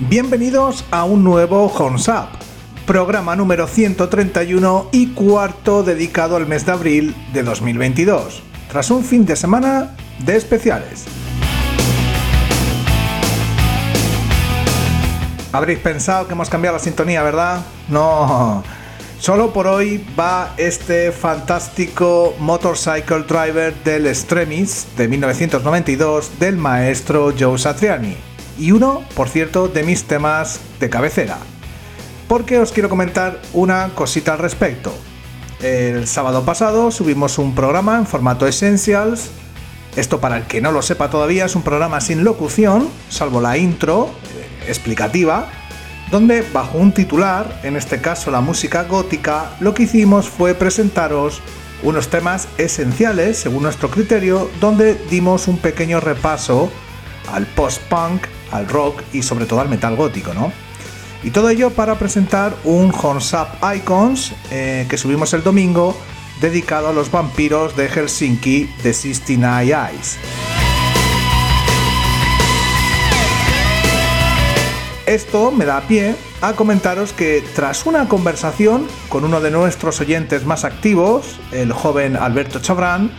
Bienvenidos a un nuevo Horns Up, programa número 131 y cuarto dedicado al mes de abril de 2022, tras un fin de semana de especiales. Habréis pensado que hemos cambiado la sintonía, ¿verdad? No. Solo por hoy va este fantástico Motorcycle Driver del Extremis de 1992 del maestro Joe Satriani. Y uno, por cierto, de mis temas de cabecera. Porque os quiero comentar una cosita al respecto. El sábado pasado subimos un programa en formato Essentials. Esto para el que no lo sepa todavía es un programa sin locución, salvo la intro eh, explicativa donde bajo un titular, en este caso la música gótica, lo que hicimos fue presentaros unos temas esenciales según nuestro criterio, donde dimos un pequeño repaso al post-punk, al rock y sobre todo al metal gótico, ¿no? Y todo ello para presentar un Horns Up Icons eh, que subimos el domingo dedicado a los vampiros de Helsinki de 69 Eyes. Esto me da pie a comentaros que tras una conversación con uno de nuestros oyentes más activos, el joven Alberto Chabrán,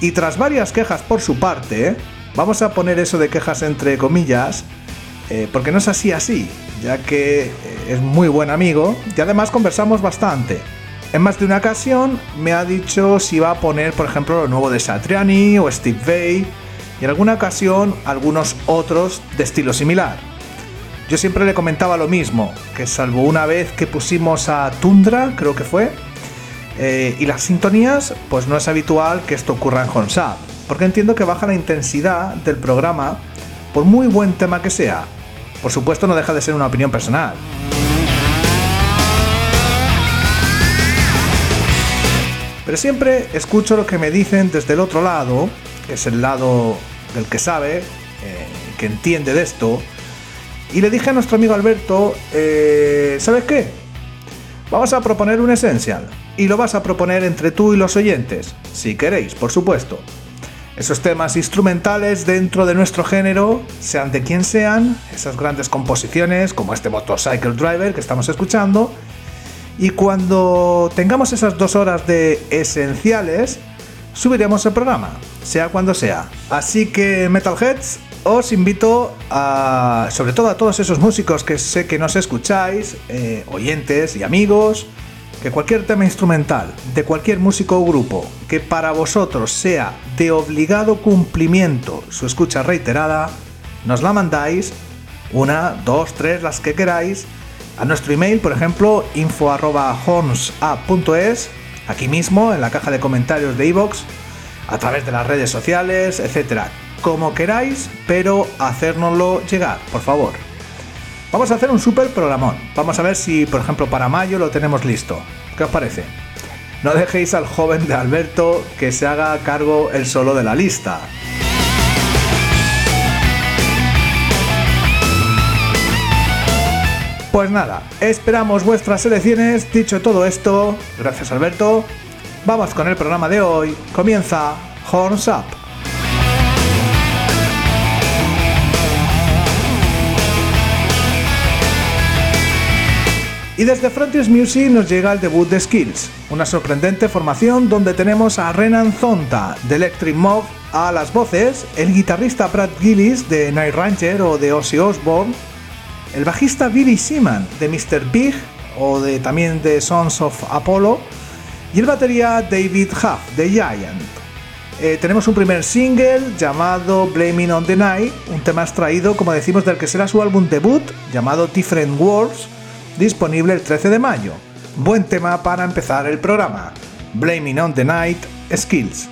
y tras varias quejas por su parte, vamos a poner eso de quejas entre comillas, eh, porque no es así así, ya que eh, es muy buen amigo y además conversamos bastante. En más de una ocasión me ha dicho si va a poner, por ejemplo, lo nuevo de Satriani o Steve Vai, y en alguna ocasión algunos otros de estilo similar. Yo siempre le comentaba lo mismo, que salvo una vez que pusimos a Tundra, creo que fue, eh, y las sintonías, pues no es habitual que esto ocurra en Honsap, porque entiendo que baja la intensidad del programa por muy buen tema que sea. Por supuesto no deja de ser una opinión personal. Pero siempre escucho lo que me dicen desde el otro lado, que es el lado del que sabe, eh, que entiende de esto, y le dije a nuestro amigo Alberto, eh, ¿sabes qué? Vamos a proponer un Essential. Y lo vas a proponer entre tú y los oyentes, si queréis, por supuesto. Esos temas instrumentales dentro de nuestro género, sean de quien sean, esas grandes composiciones como este Motorcycle Driver que estamos escuchando. Y cuando tengamos esas dos horas de esenciales, subiremos el programa, sea cuando sea. Así que Metalheads, os invito a, sobre todo a todos esos músicos que sé que nos escucháis, eh, oyentes y amigos, que cualquier tema instrumental de cualquier músico o grupo que para vosotros sea de obligado cumplimiento su escucha reiterada, nos la mandáis, una, dos, tres, las que queráis, a nuestro email, por ejemplo, info.hornsa.es, aquí mismo en la caja de comentarios de iVoox, a través de las redes sociales, etcétera como queráis, pero hacérnoslo llegar, por favor. Vamos a hacer un super programón. Vamos a ver si, por ejemplo, para mayo lo tenemos listo. ¿Qué os parece? No dejéis al joven de Alberto que se haga cargo el solo de la lista. Pues nada, esperamos vuestras elecciones. Dicho todo esto, gracias Alberto, vamos con el programa de hoy. Comienza Horns Up. Y desde Frontiers Music nos llega el debut de Skills, una sorprendente formación donde tenemos a Renan Zonta de Electric Mob a las voces, el guitarrista Brad Gillis de Night Ranger o de Ozzy Osbourne, el bajista Billy Seaman de Mr. Big o de también de Sons of Apollo y el batería David Huff de Giant. Eh, tenemos un primer single llamado Blaming on the Night, un tema extraído, como decimos, del que será su álbum debut llamado Different Worlds disponible el 13 de mayo. Buen tema para empezar el programa. Blaming on the Night Skills.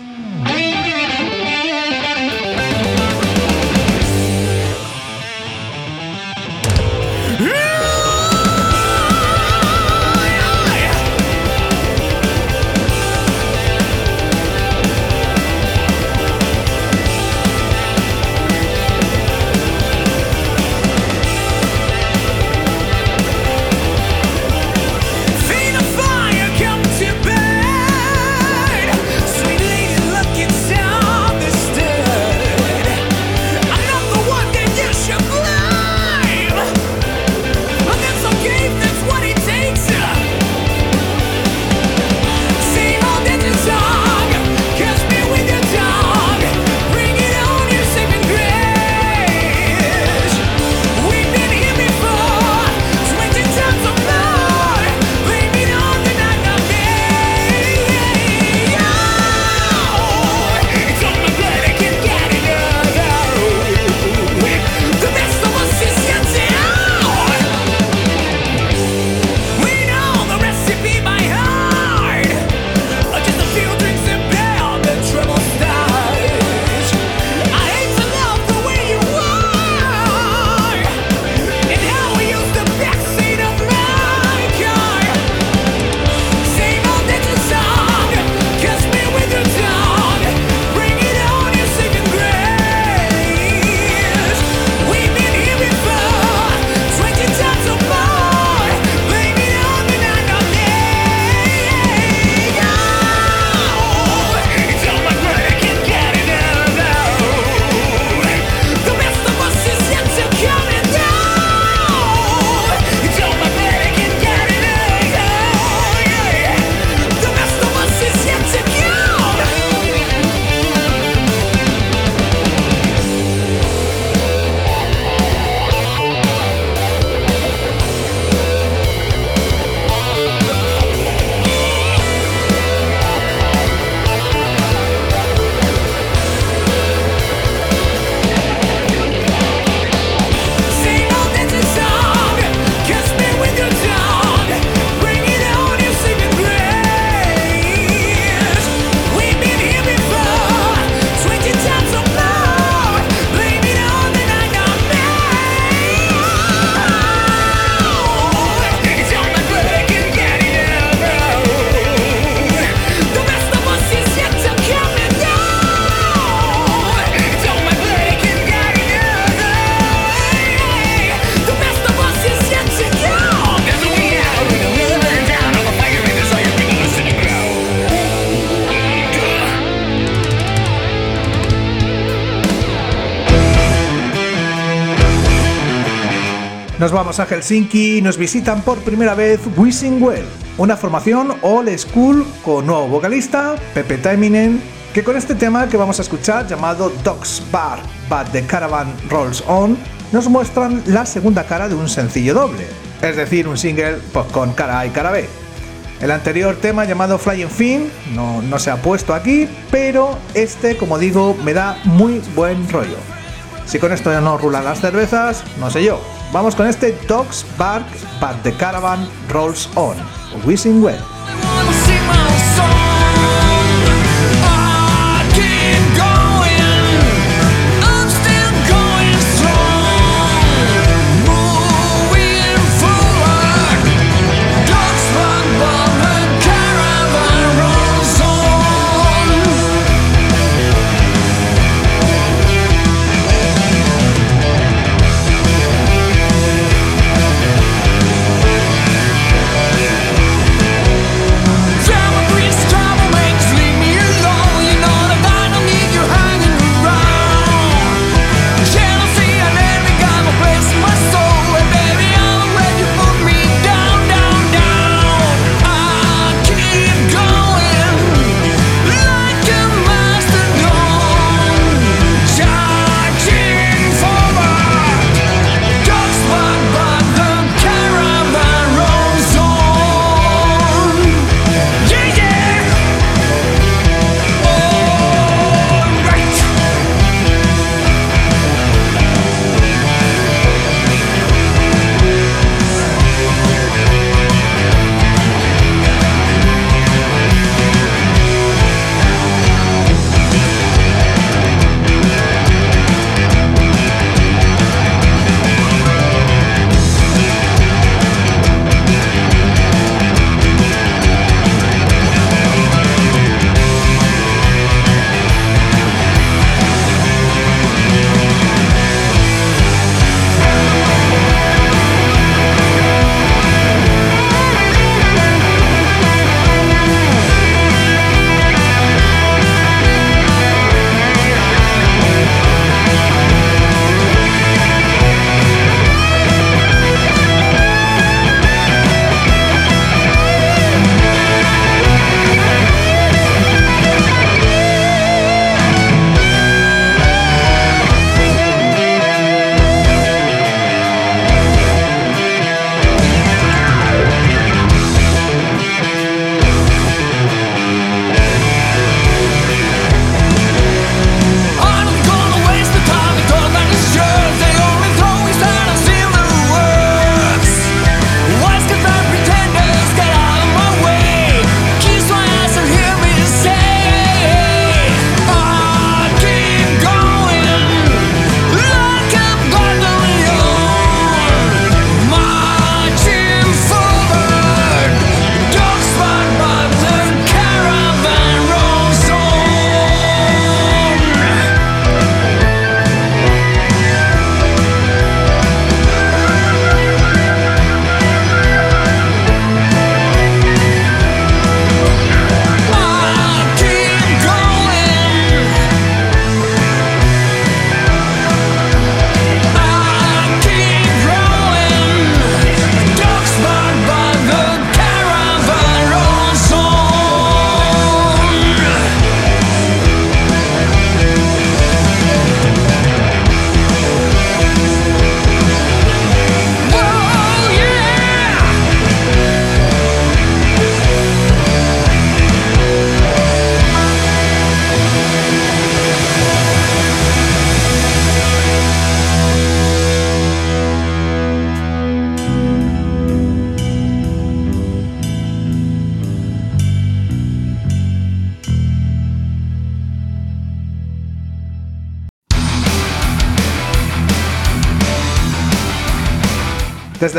Nos vamos a Helsinki y nos visitan por primera vez Wishing Well, una formación all school con nuevo vocalista, Pepe Taiminen, que con este tema que vamos a escuchar llamado Dogs Bar But the Caravan Rolls On, nos muestran la segunda cara de un sencillo doble, es decir, un single pues, con cara A y cara B. El anterior tema llamado Flying Fin no, no se ha puesto aquí, pero este, como digo, me da muy buen rollo. Si con esto ya no rulan las cervezas, no sé yo. Vamos con este Dogs Bark But the Caravan Rolls On, Wishing Well.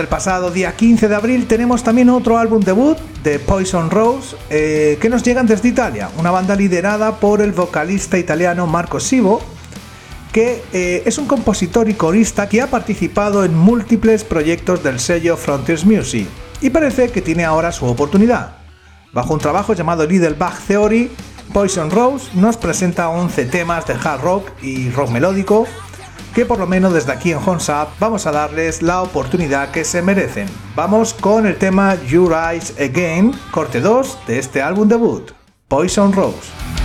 Desde el pasado día 15 de abril tenemos también otro álbum debut de Poison Rose eh, que nos llegan desde Italia, una banda liderada por el vocalista italiano Marco Sivo, que eh, es un compositor y corista que ha participado en múltiples proyectos del sello Frontiers Music y parece que tiene ahora su oportunidad. Bajo un trabajo llamado Little Bug Theory, Poison Rose nos presenta 11 temas de hard rock y rock melódico que por lo menos desde aquí en Honsap vamos a darles la oportunidad que se merecen. Vamos con el tema You Rise Again, corte 2 de este álbum debut, Poison Rose.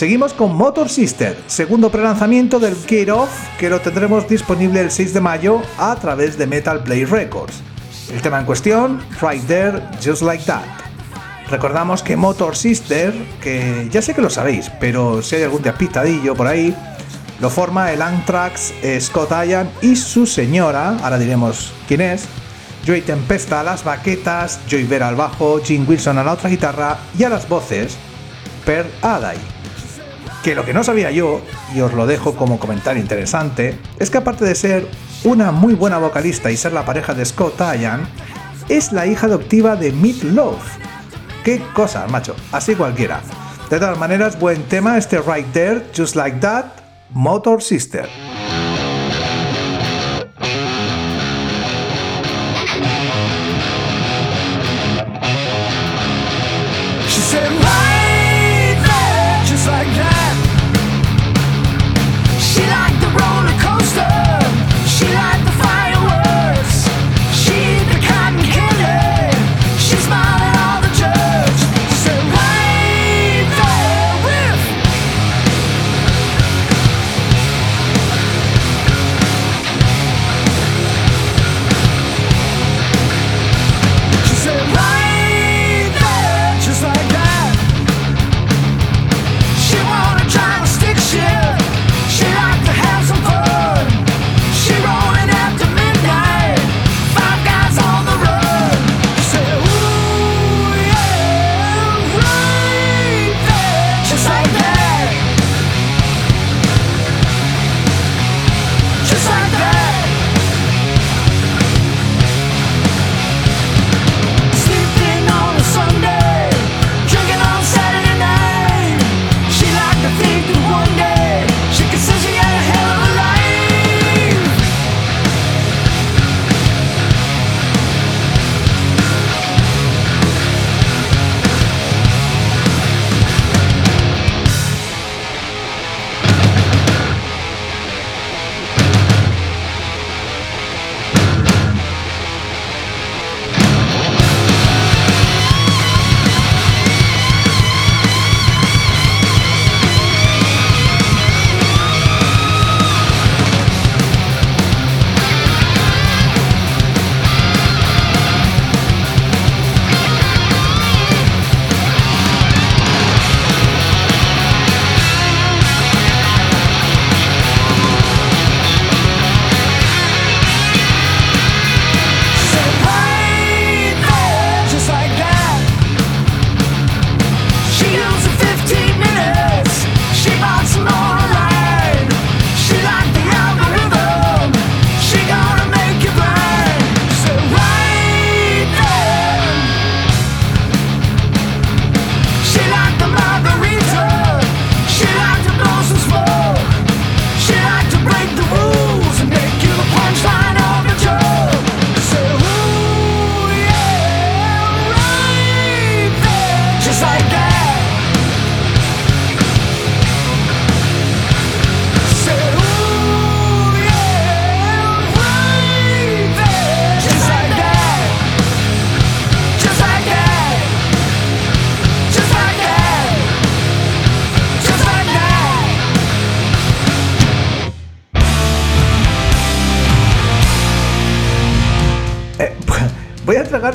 Seguimos con Motor Sister, segundo prelanzamiento del Get Off, que lo tendremos disponible el 6 de mayo a través de Metal Play Records. El tema en cuestión, Right There, Just Like That. Recordamos que Motor Sister, que ya sé que lo sabéis, pero si hay algún despistadillo por ahí, lo forma el Anthrax Scott Ian y su señora, ahora diremos quién es, Joey Tempesta a las baquetas, Joy Vera al bajo, Jim Wilson a la otra guitarra y a las voces, Per Adai que lo que no sabía yo, y os lo dejo como comentario interesante, es que aparte de ser una muy buena vocalista y ser la pareja de Scott Ian, es la hija adoptiva de Meat Love. Qué cosa, macho, así cualquiera. De todas maneras, buen tema este Right There, Just Like That, Motor Sister.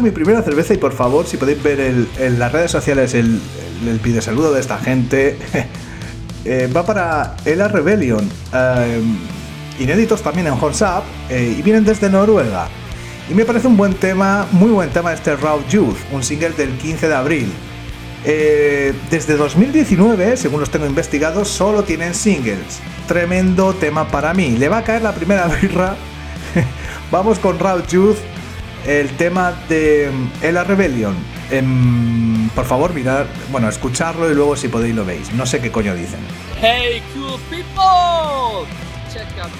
Mi primera cerveza y por favor, si podéis ver en las redes sociales el, el, video saludo de esta gente, eh, va para Ela Rebellion, eh, inéditos también en Horns Up, y vienen desde Noruega. Y me parece un buen tema, muy buen tema este Raw Youth, un single del 15 de abril. desde 2019, según los tengo investigados, solo tienen singles. Tremendo tema para mí. Le va a caer la primera birra. Vamos con Raw Youth el tema de Ella Rebellion. Em, por favor, mirad, bueno, escucharlo y luego si podéis lo veis. No sé qué coño dicen. Hey, cool people! Check out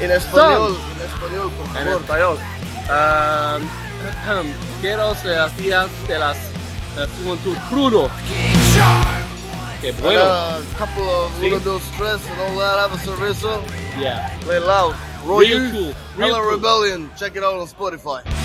En español, en español, por favor. En español. Um, quiero ser de las uh, juventud crudo. Qué bueno. Uh, couple of sí. uno, dos, tres, and all that, have a cerveza. Yeah. Play loud. Roy Real cool. Real Hello cool. Rebellion. Check it out on Spotify.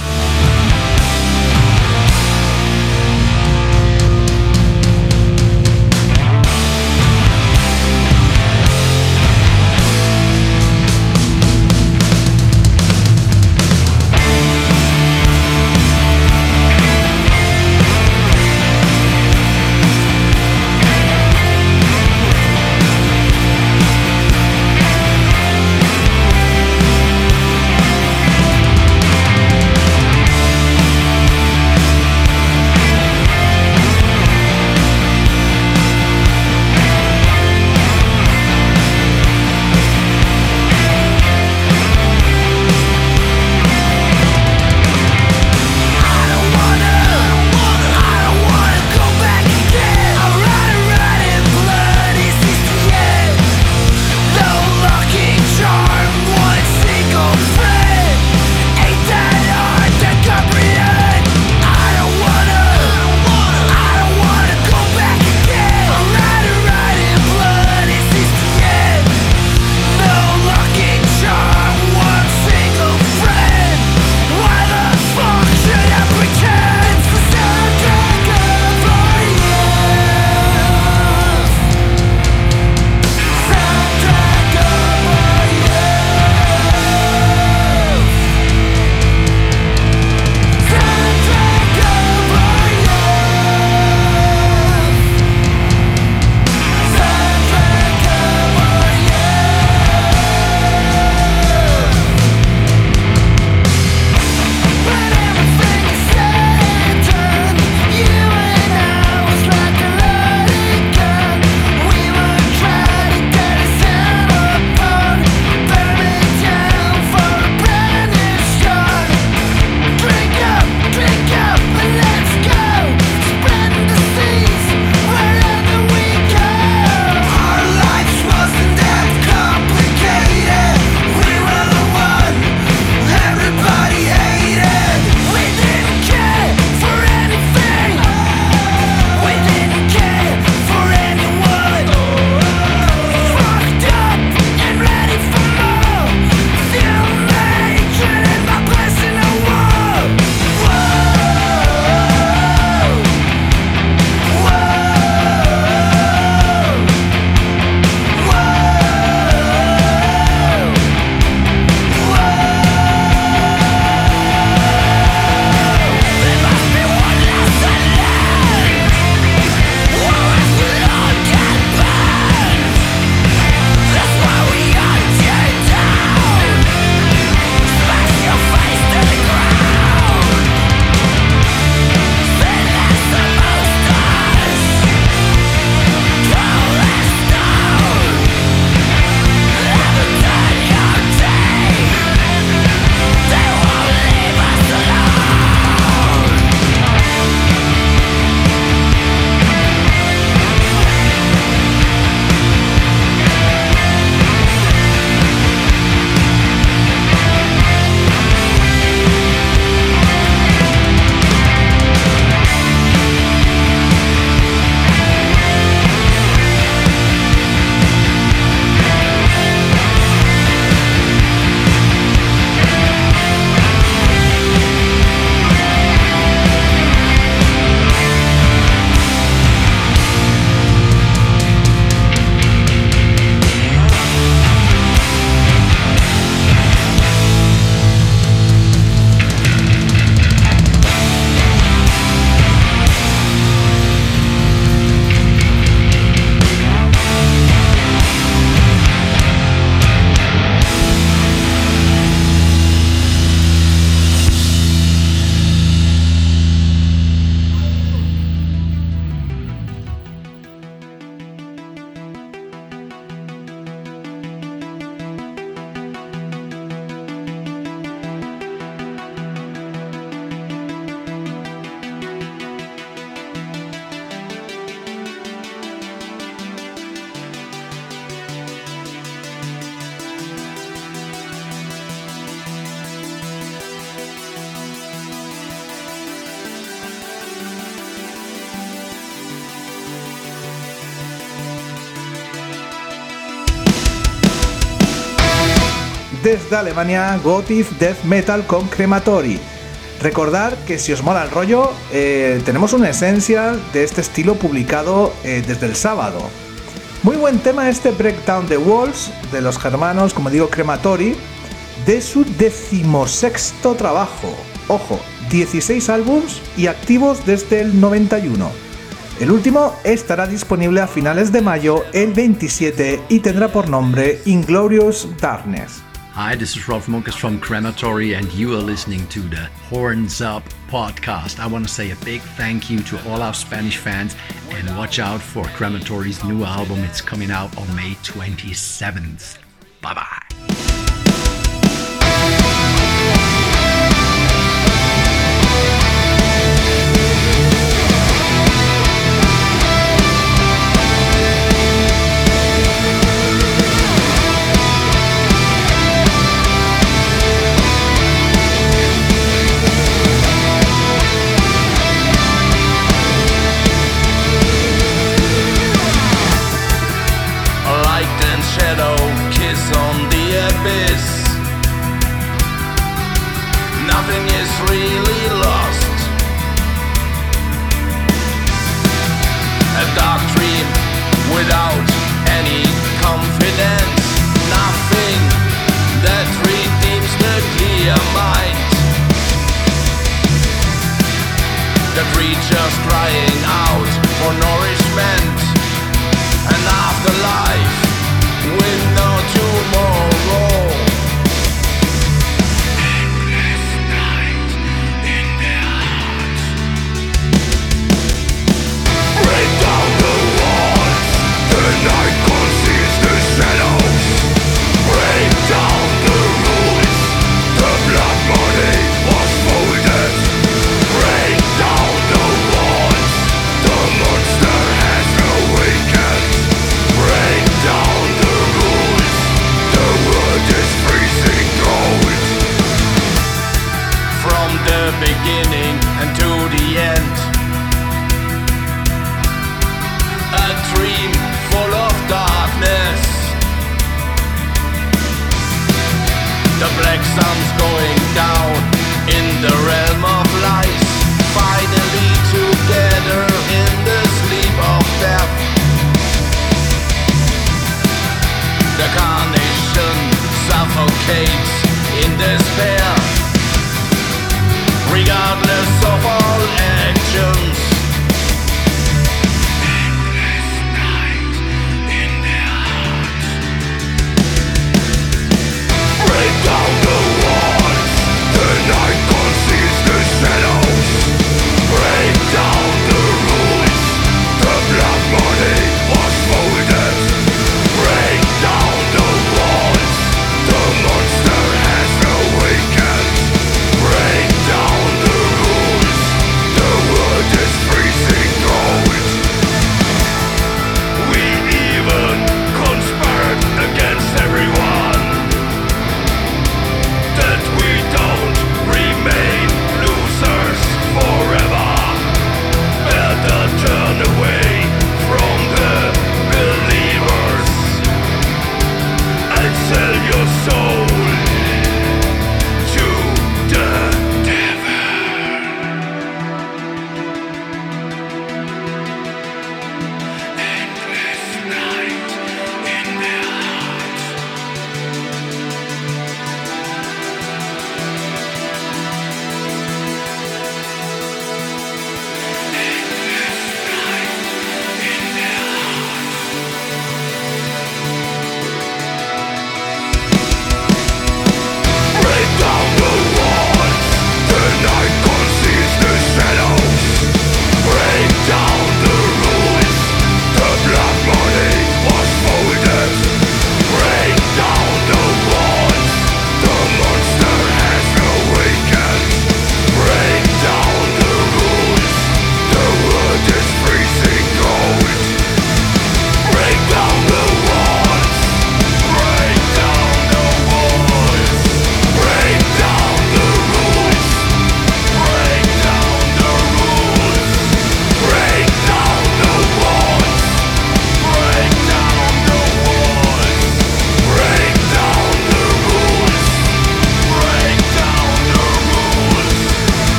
Desde Alemania Gothic Death Metal con Crematory. Recordar que si os mola el rollo, eh, tenemos una esencia de este estilo publicado eh, desde el sábado. Muy buen tema este Breakdown the Walls de los germanos, como digo, Crematory, de su decimosexto trabajo. Ojo, 16 álbums y activos desde el 91. El último estará disponible a finales de mayo, el 27, y tendrá por nombre Inglorious Darkness. Hi, this is Rolf Munkus from Crematory, and you are listening to the Horns Up podcast. I want to say a big thank you to all our Spanish fans, and watch out for Crematory's new album. It's coming out on May 27th. Bye bye.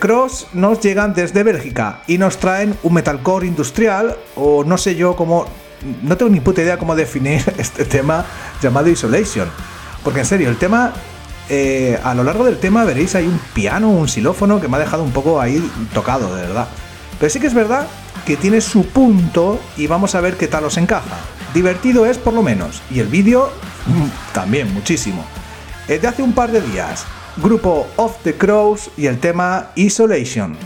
Cross nos llegan desde Bélgica y nos traen un metalcore industrial o no sé yo cómo, no tengo ni puta idea cómo definir este tema llamado Isolation. Porque en serio, el tema, eh, a lo largo del tema veréis hay un piano, un xilófono que me ha dejado un poco ahí tocado, de verdad. Pero sí que es verdad que tiene su punto y vamos a ver qué tal os encaja. Divertido es por lo menos y el vídeo también muchísimo. Es de hace un par de días, grupo Of the Crows y el tema Isolation.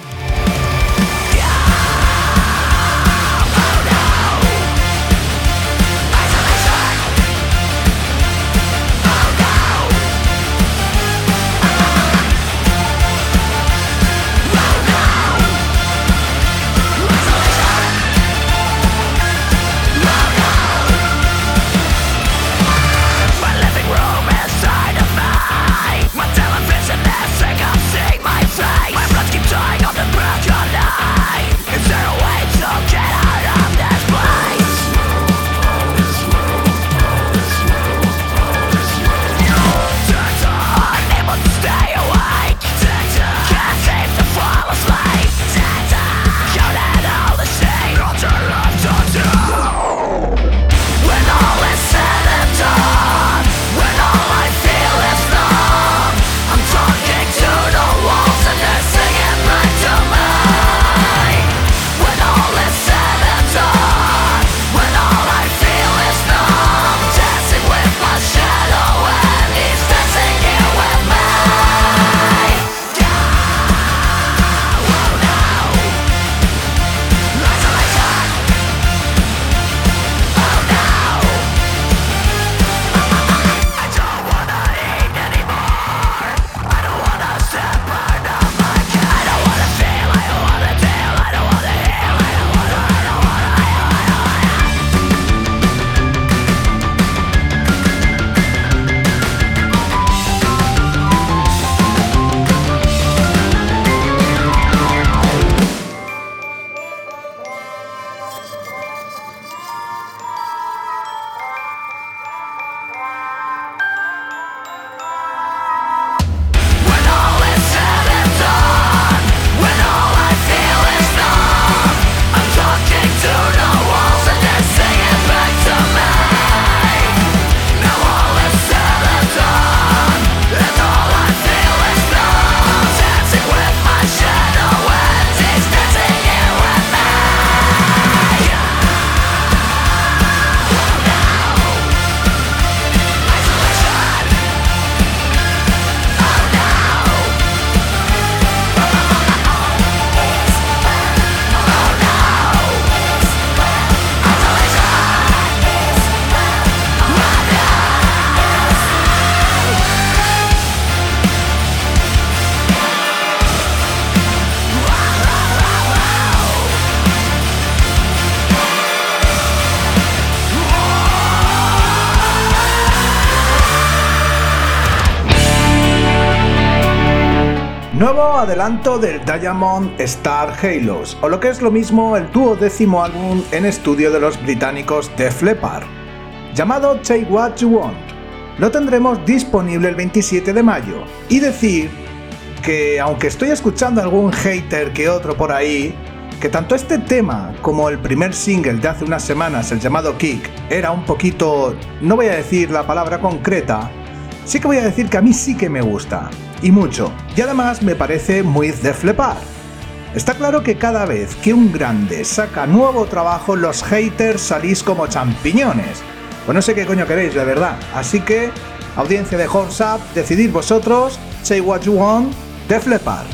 Adelanto del Diamond Star Halos, o lo que es lo mismo el duodécimo álbum en estudio de los británicos Def Leppard, llamado Take What You Want. Lo tendremos disponible el 27 de mayo. Y decir que aunque estoy escuchando algún hater que otro por ahí, que tanto este tema como el primer single de hace unas semanas, el llamado Kick, era un poquito, no voy a decir la palabra concreta, sí que voy a decir que a mí sí que me gusta, y mucho, y además me parece muy de flepar. Está claro que cada vez que un grande saca nuevo trabajo, los haters salís como champiñones. Pues no sé qué coño queréis, de verdad. Así que, audiencia de Horns Up, decidid vosotros, say what you want, de flepar.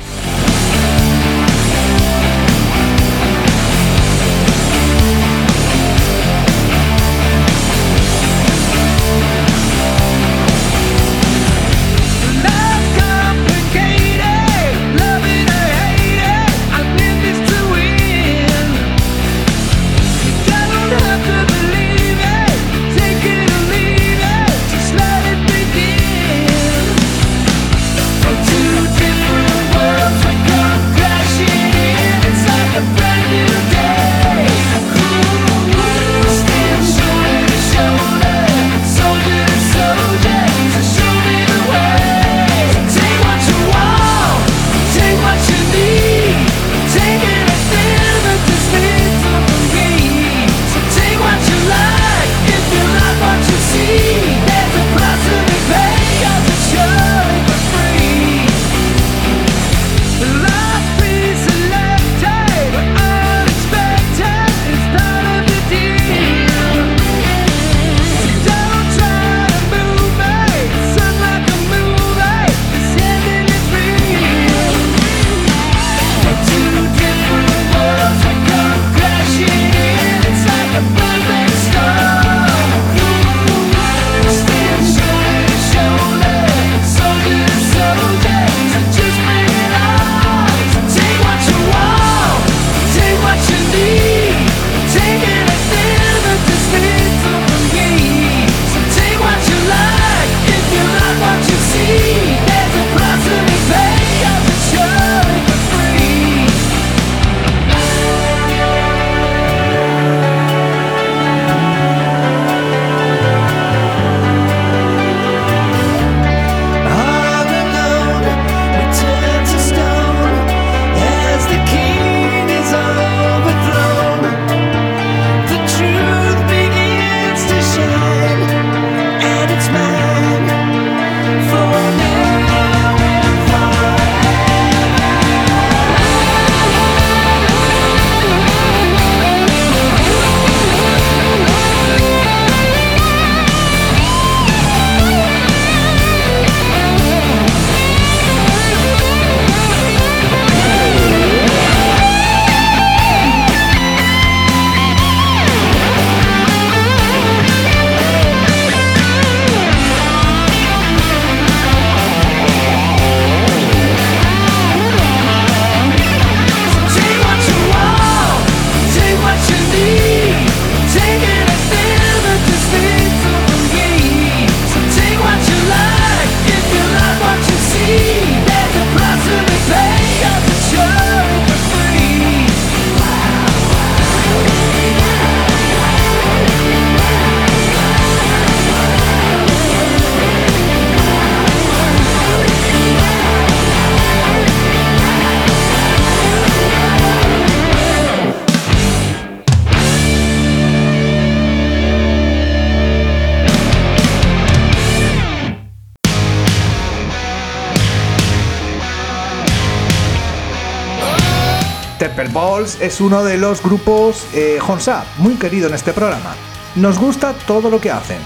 Es uno de los grupos eh, Honsap, muy querido en este programa. Nos gusta todo lo que hacen.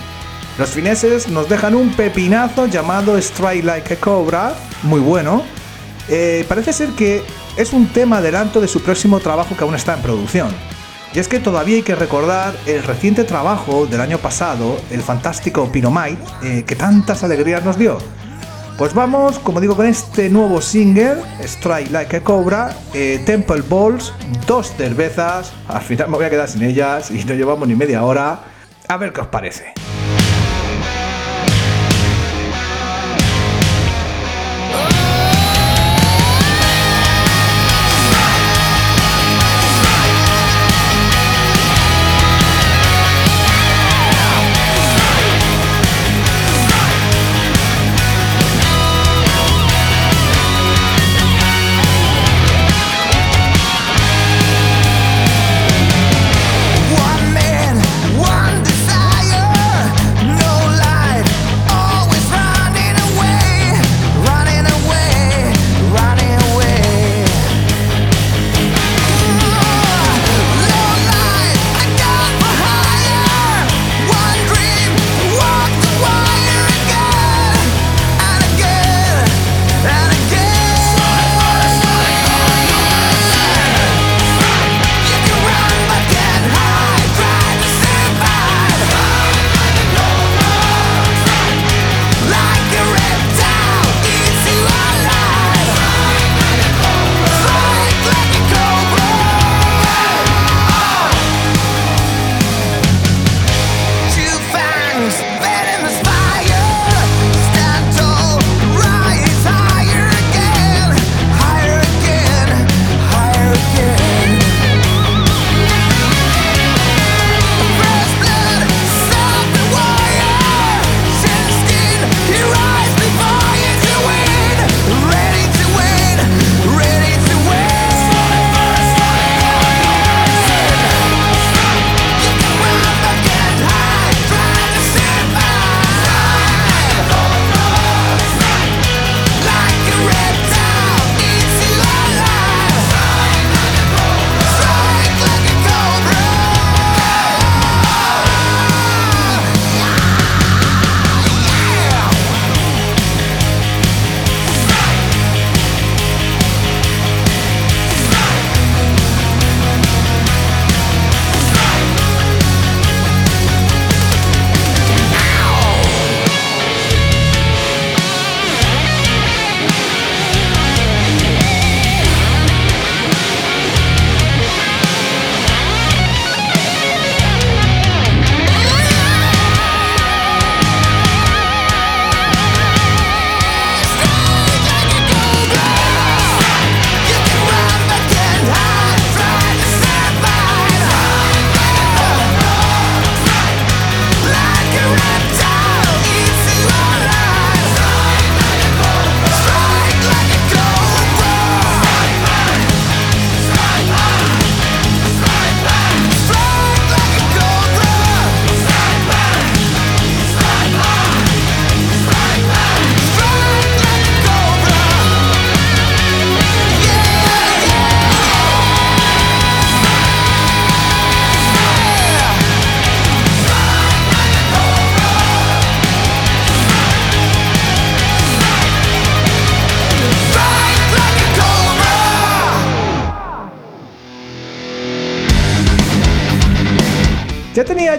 Los fineses nos dejan un pepinazo llamado Strike Like a Cobra, muy bueno. Eh, parece ser que es un tema adelanto de su próximo trabajo que aún está en producción. Y es que todavía hay que recordar el reciente trabajo del año pasado, el fantástico Pinomite, eh, que tantas alegrías nos dio. Pues vamos, como digo, con este nuevo single, Strike Like a Cobra, eh, Temple Balls, dos cervezas, al final me voy a quedar sin ellas y no llevamos ni media hora. A ver qué os parece.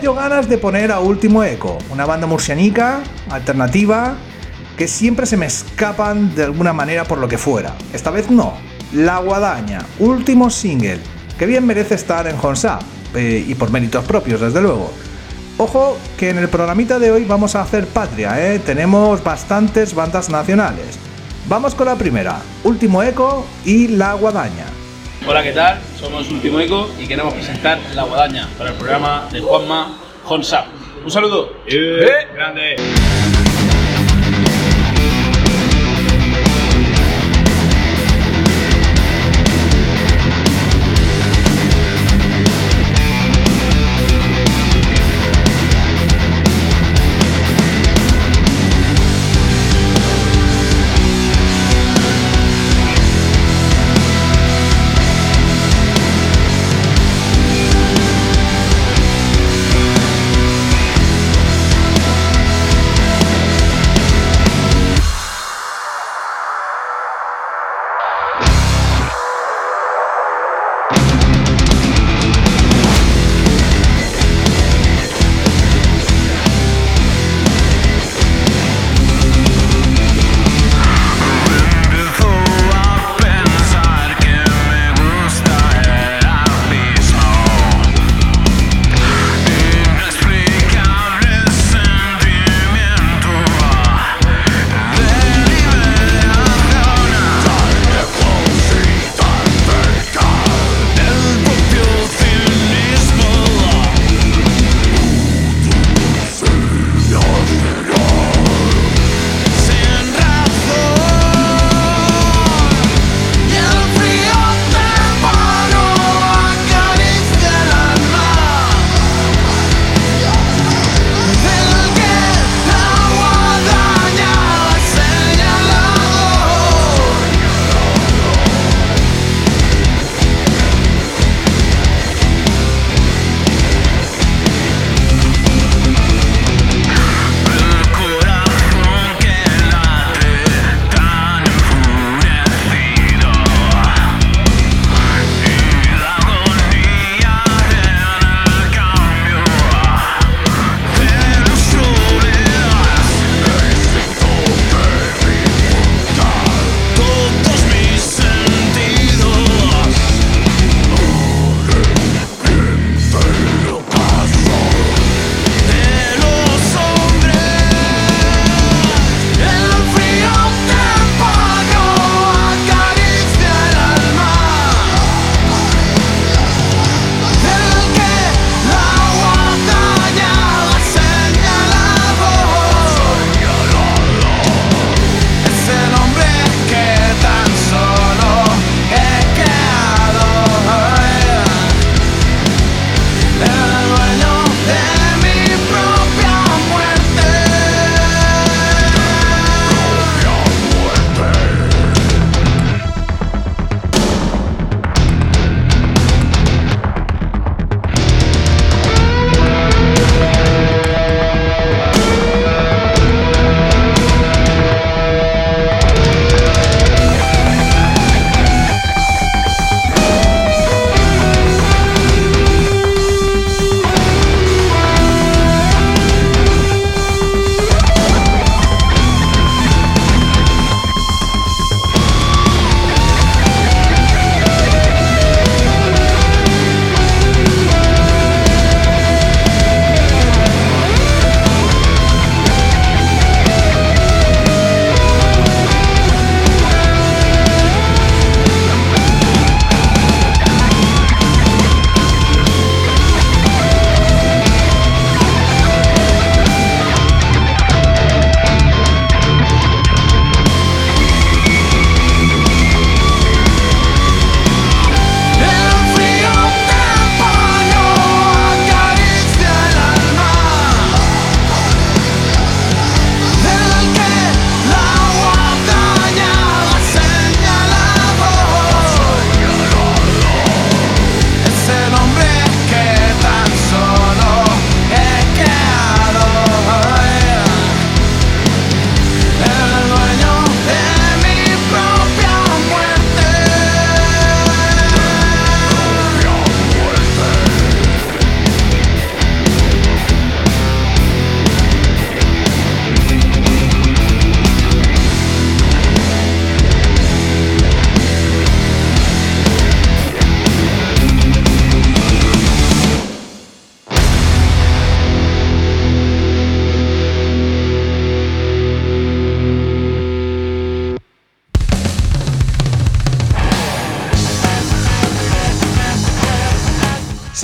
Yo ganas de poner a Último Eco, una banda murcianica, alternativa, que siempre se me escapan de alguna manera por lo que fuera. Esta vez no. La Guadaña, último single, que bien merece estar en Honsap, eh, y por méritos propios, desde luego. Ojo que en el programita de hoy vamos a hacer patria, ¿eh? tenemos bastantes bandas nacionales. Vamos con la primera, Último Eco y La Guadaña. Hola, ¿qué tal? Somos Último Eco y queremos presentar La Guadaña para el programa de Juanma Honsap. Un saludo. ¡Eh! ¡Grande!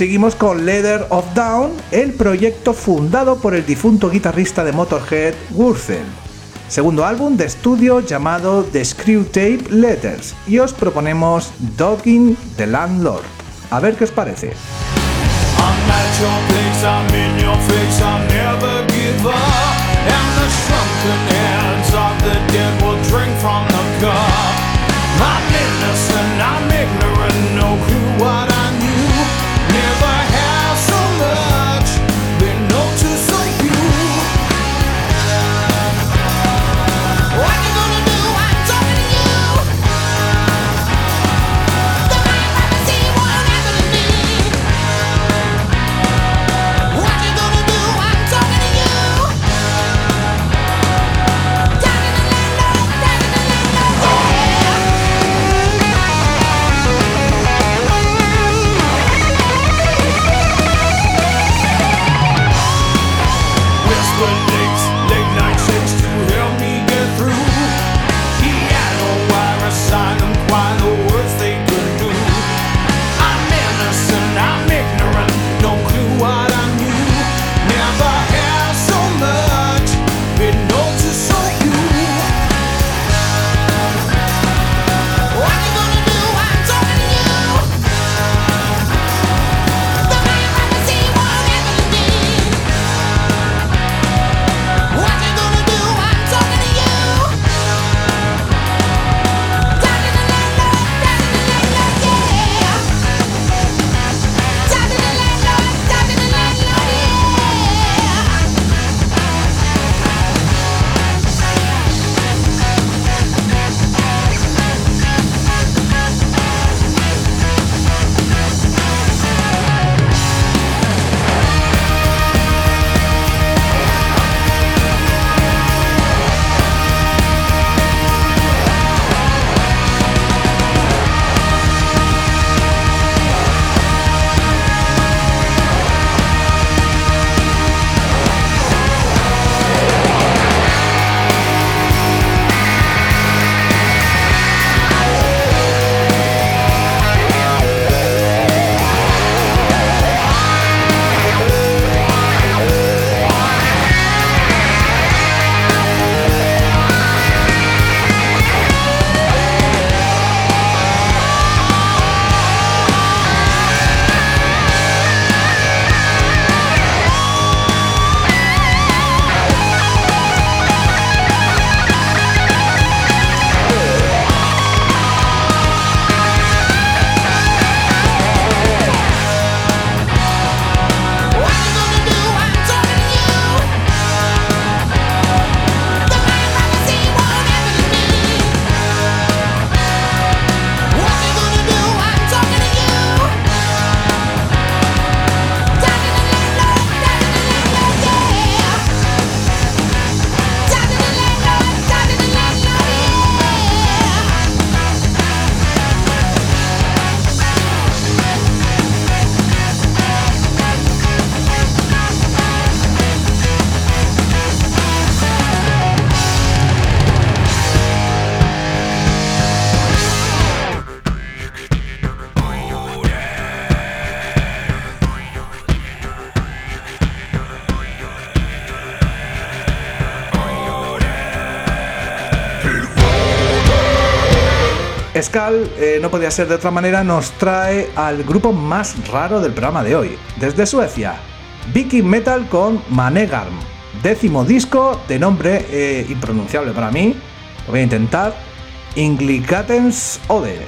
Seguimos con Leather of Down, el proyecto fundado por el difunto guitarrista de Motorhead, Wurzel. Segundo álbum de estudio llamado The Screw Tape Letters y os proponemos Dogging the Landlord. A ver qué os parece. Eh, no podía ser de otra manera, nos trae al grupo más raro del programa de hoy, desde Suecia, Viking Metal con Manegarm, décimo disco de nombre eh, impronunciable para mí, lo voy a intentar, Inglikatens Ode,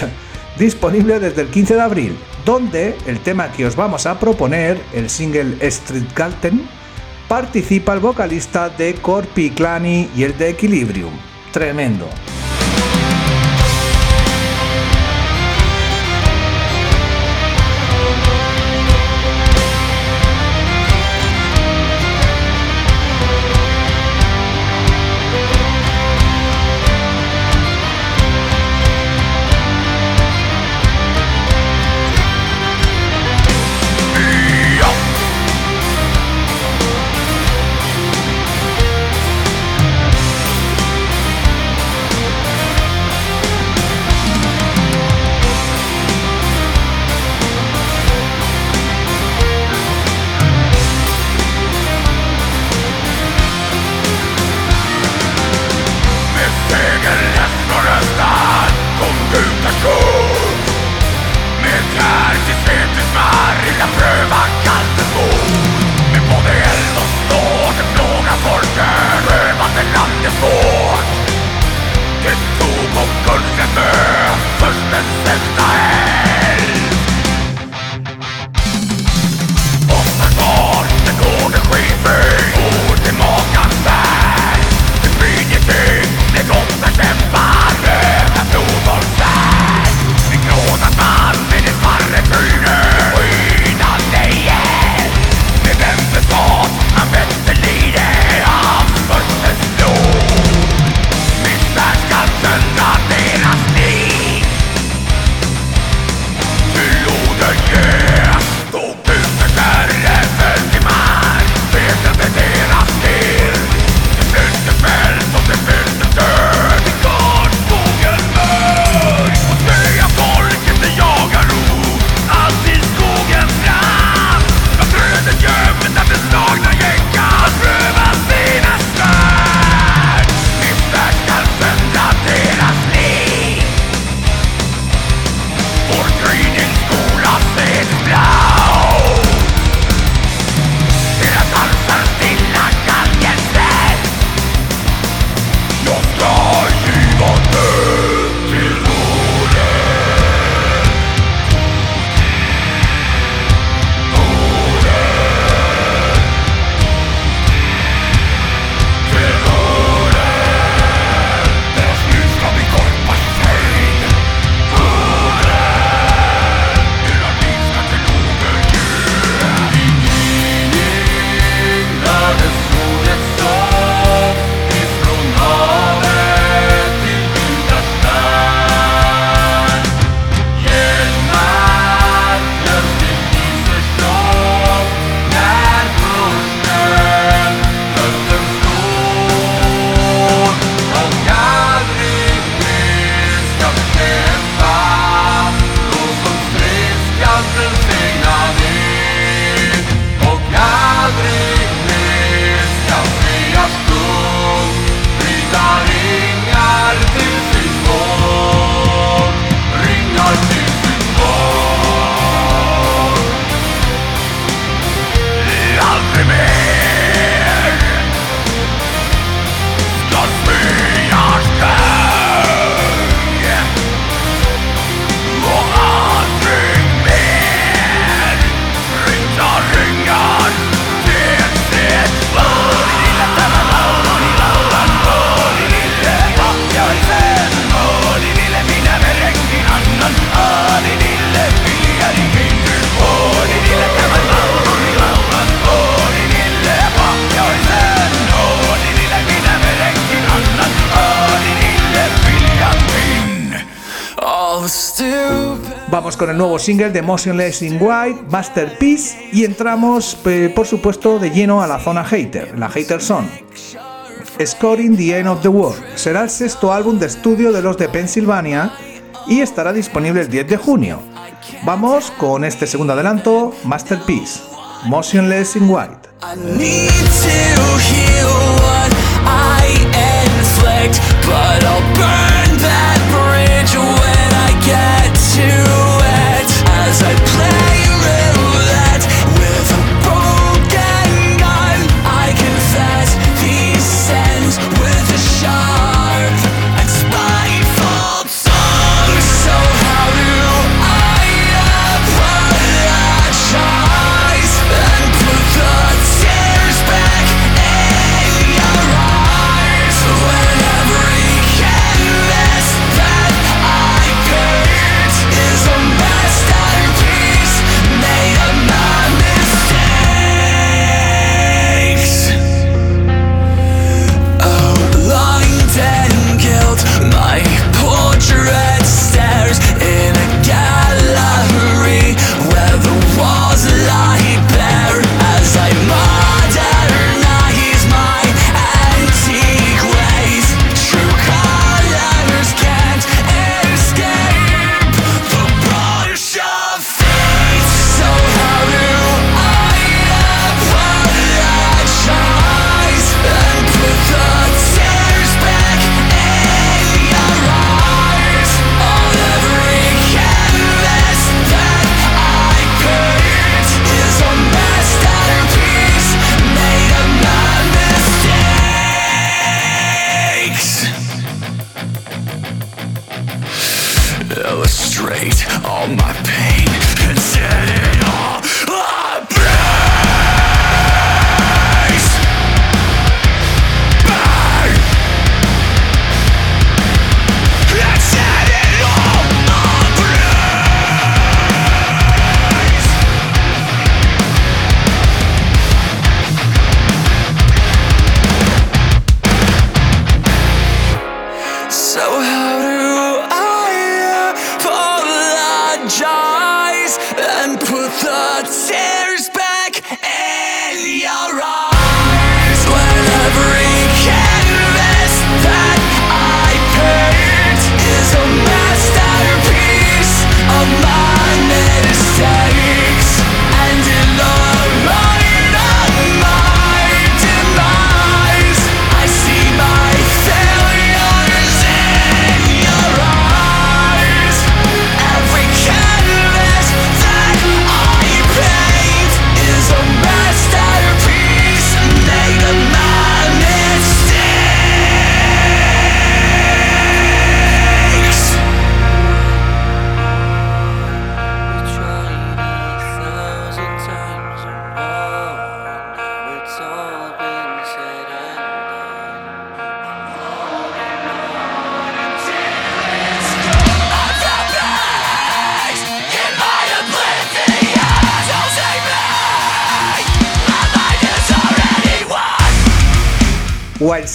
disponible desde el 15 de abril, donde el tema que os vamos a proponer, el single Streetgalten, participa el vocalista de Corpi Clani y el de Equilibrium. Tremendo. Con el nuevo single de Motionless in White, Masterpiece, y entramos, eh, por supuesto, de lleno a la zona hater, la hater zone. Scoring the End of the World será el sexto álbum de estudio de los de Pennsylvania y estará disponible el 10 de junio. Vamos con este segundo adelanto, Masterpiece, Motionless in White. The tears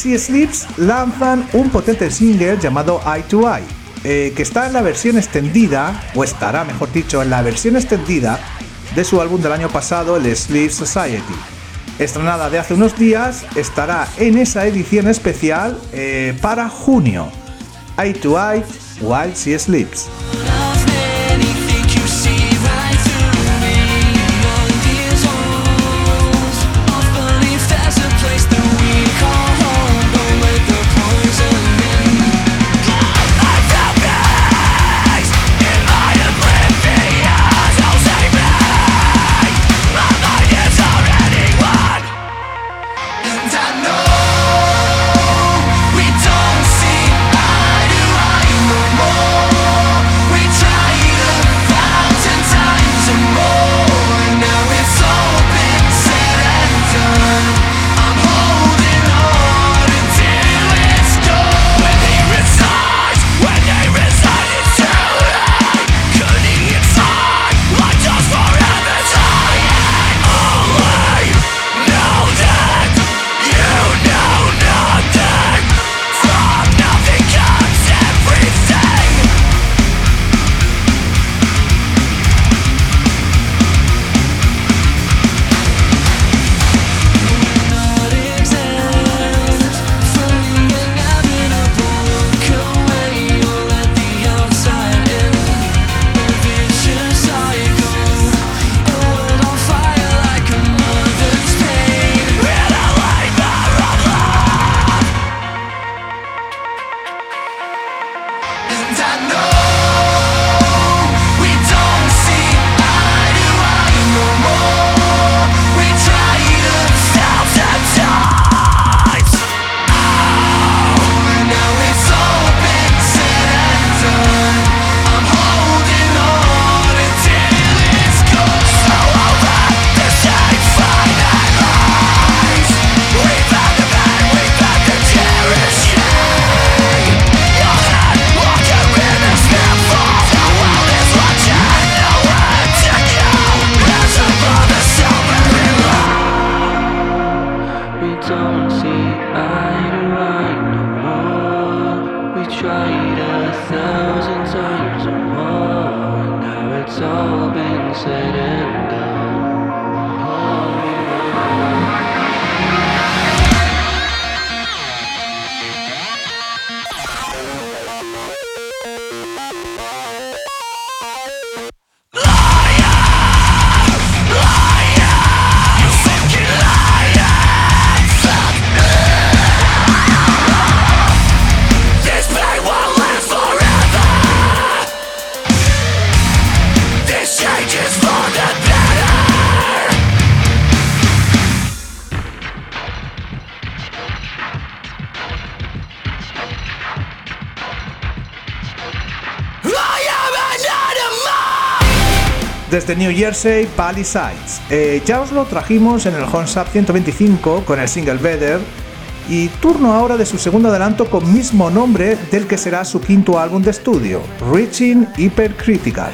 She Sleeps lanzan un potente single llamado Eye to Eye, eh, que está en la versión extendida, o estará mejor dicho, en la versión extendida de su álbum del año pasado, el Sleep Society. Estrenada de hace unos días, estará en esa edición especial eh, para junio. Eye to Eye, While She Sleeps. Desde New Jersey, Palisades. Eh, ya os lo trajimos en el Honsap 125 con el single Better. Y turno ahora de su segundo adelanto con mismo nombre del que será su quinto álbum de estudio, Reaching Hypercritical.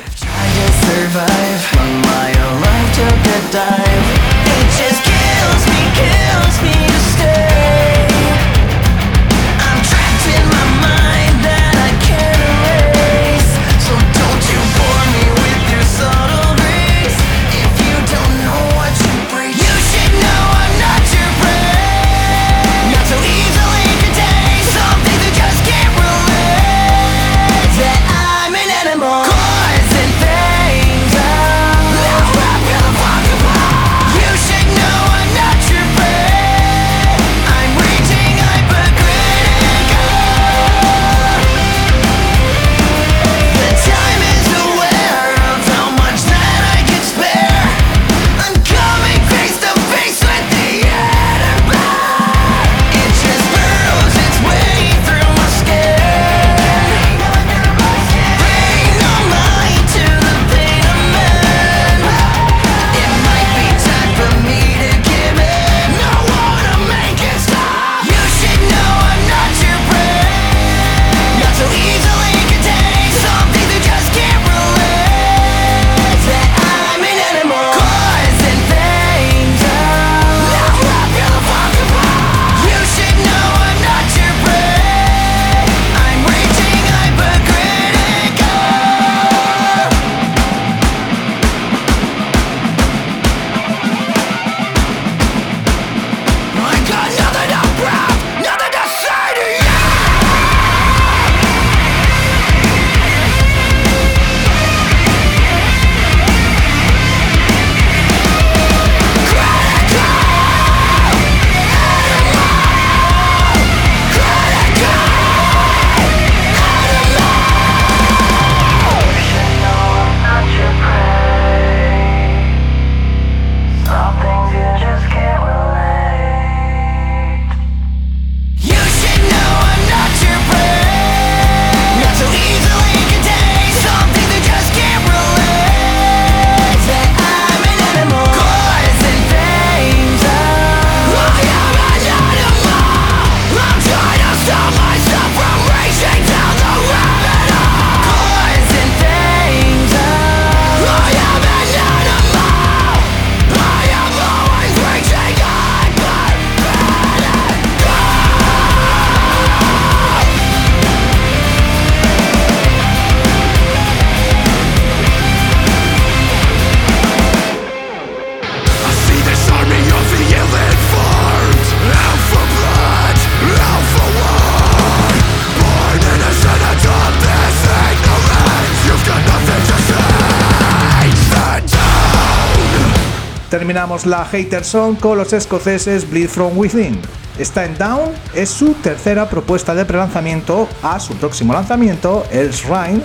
Terminamos la Hater Song con los escoceses Bleed From Within. Stand Down es su tercera propuesta de prelanzamiento a su próximo lanzamiento, El Shrine,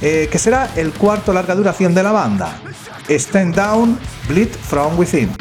eh, que será el cuarto larga duración de la banda. Stand Down, Bleed From Within.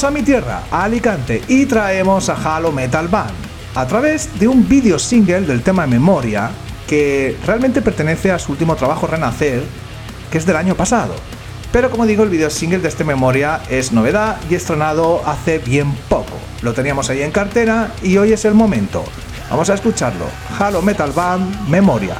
A mi tierra, a Alicante, y traemos a Halo Metal Band a través de un video single del tema Memoria que realmente pertenece a su último trabajo Renacer, que es del año pasado. Pero como digo, el video single de este Memoria es novedad y estrenado hace bien poco. Lo teníamos ahí en cartera y hoy es el momento. Vamos a escucharlo. Halo Metal Band Memoria.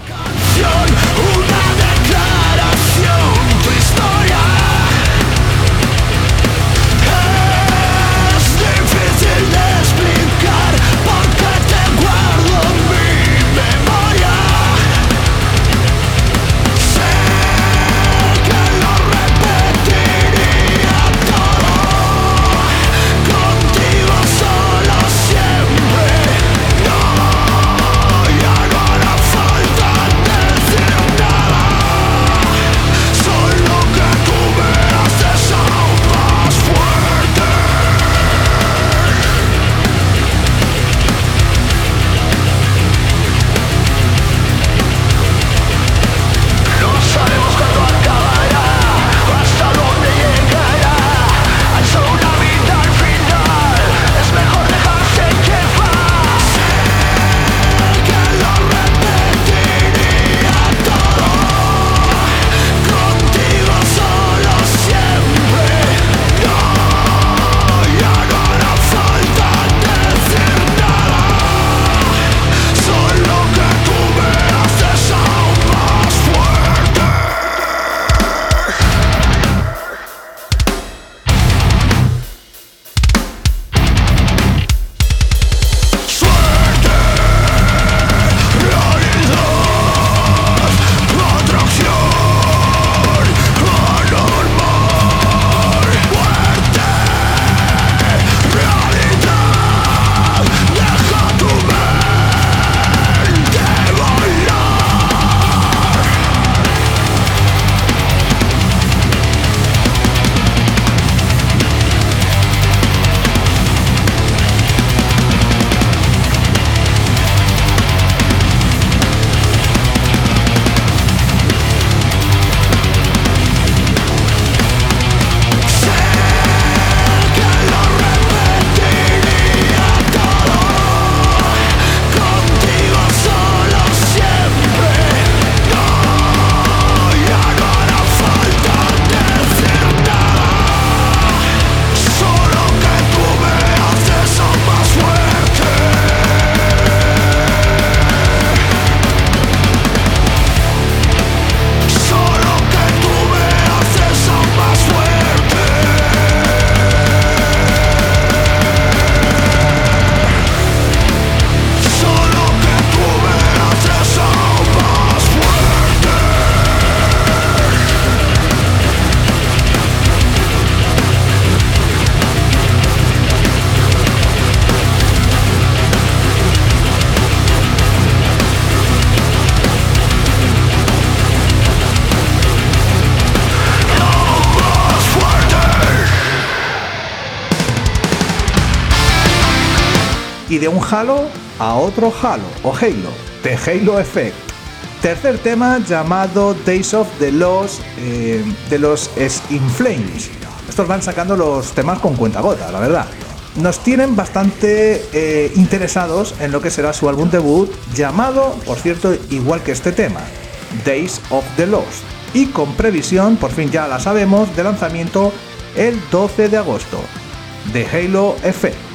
De un Halo a otro Halo o Halo, de Halo Effect. Tercer tema llamado Days of the Lost eh, de los In Flames. Estos van sacando los temas con cuenta gota, la verdad. Nos tienen bastante eh, interesados en lo que será su álbum debut, llamado, por cierto, igual que este tema, Days of the Lost, y con previsión, por fin ya la sabemos, de lanzamiento el 12 de agosto, de Halo Effect.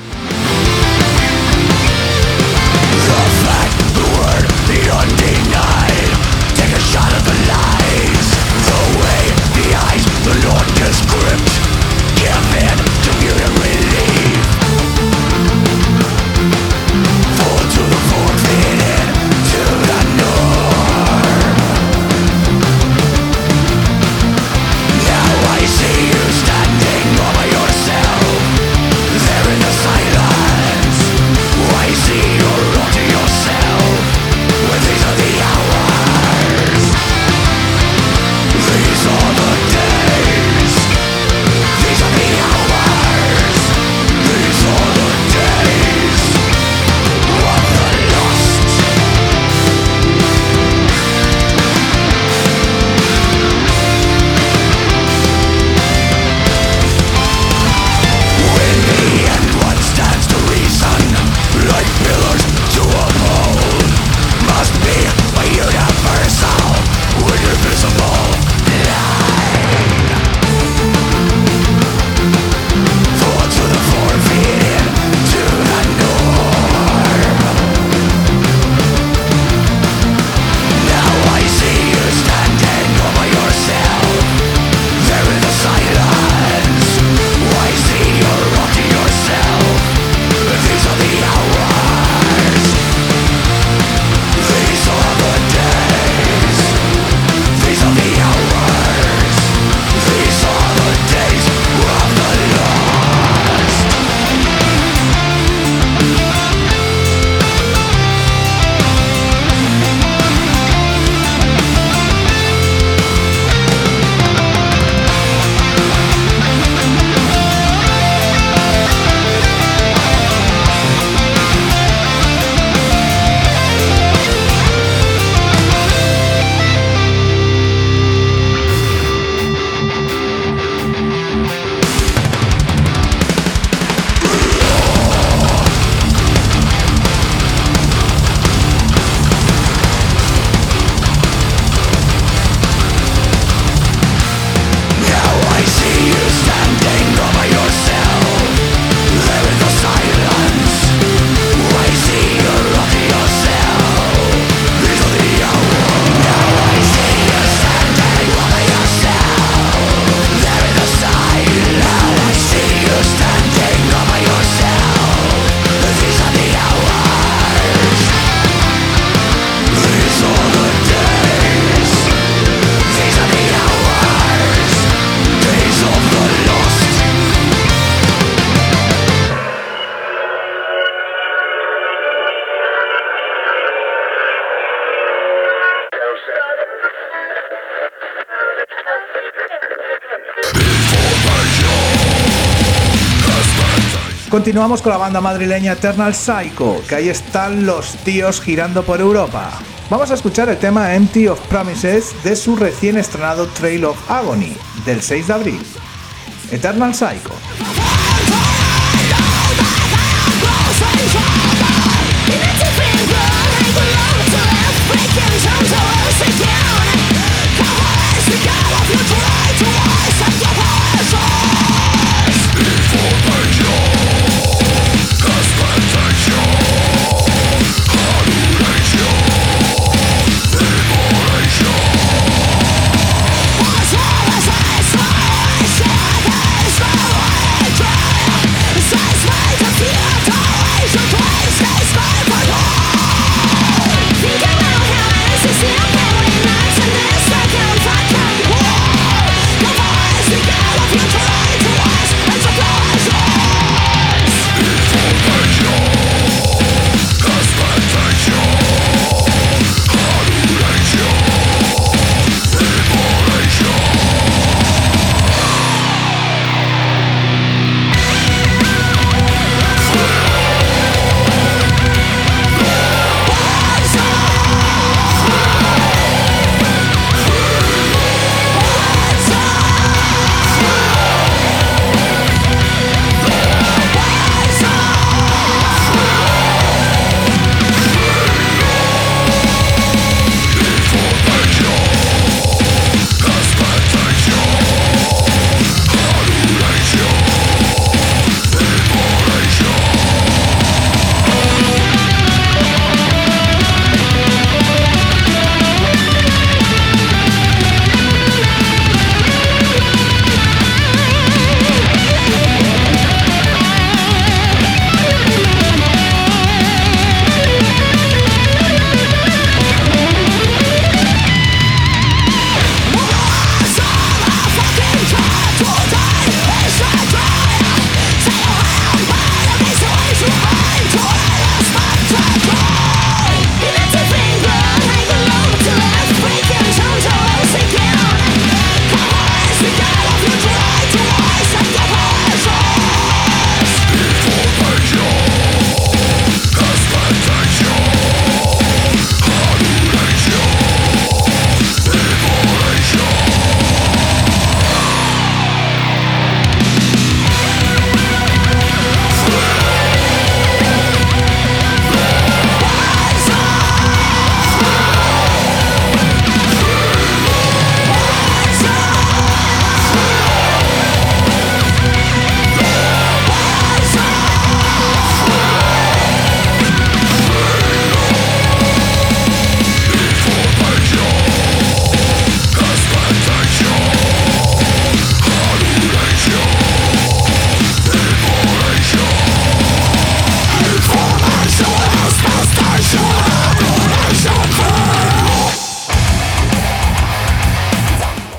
Continuamos con la banda madrileña Eternal Psycho, que ahí están los tíos girando por Europa. Vamos a escuchar el tema Empty of Promises de su recién estrenado Trail of Agony del 6 de abril. Eternal Psycho.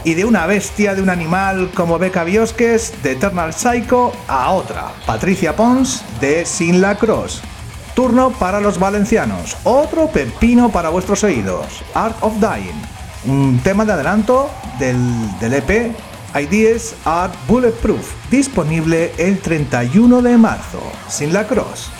Y de una bestia, de un animal como Becca Biosques de Eternal Psycho a otra, Patricia Pons de Sin la Cross. Turno para los valencianos, otro pepino para vuestros oídos, Art of Dying, un tema de adelanto del, del EP Ideas Are Bulletproof, disponible el 31 de marzo, Sin la Cross.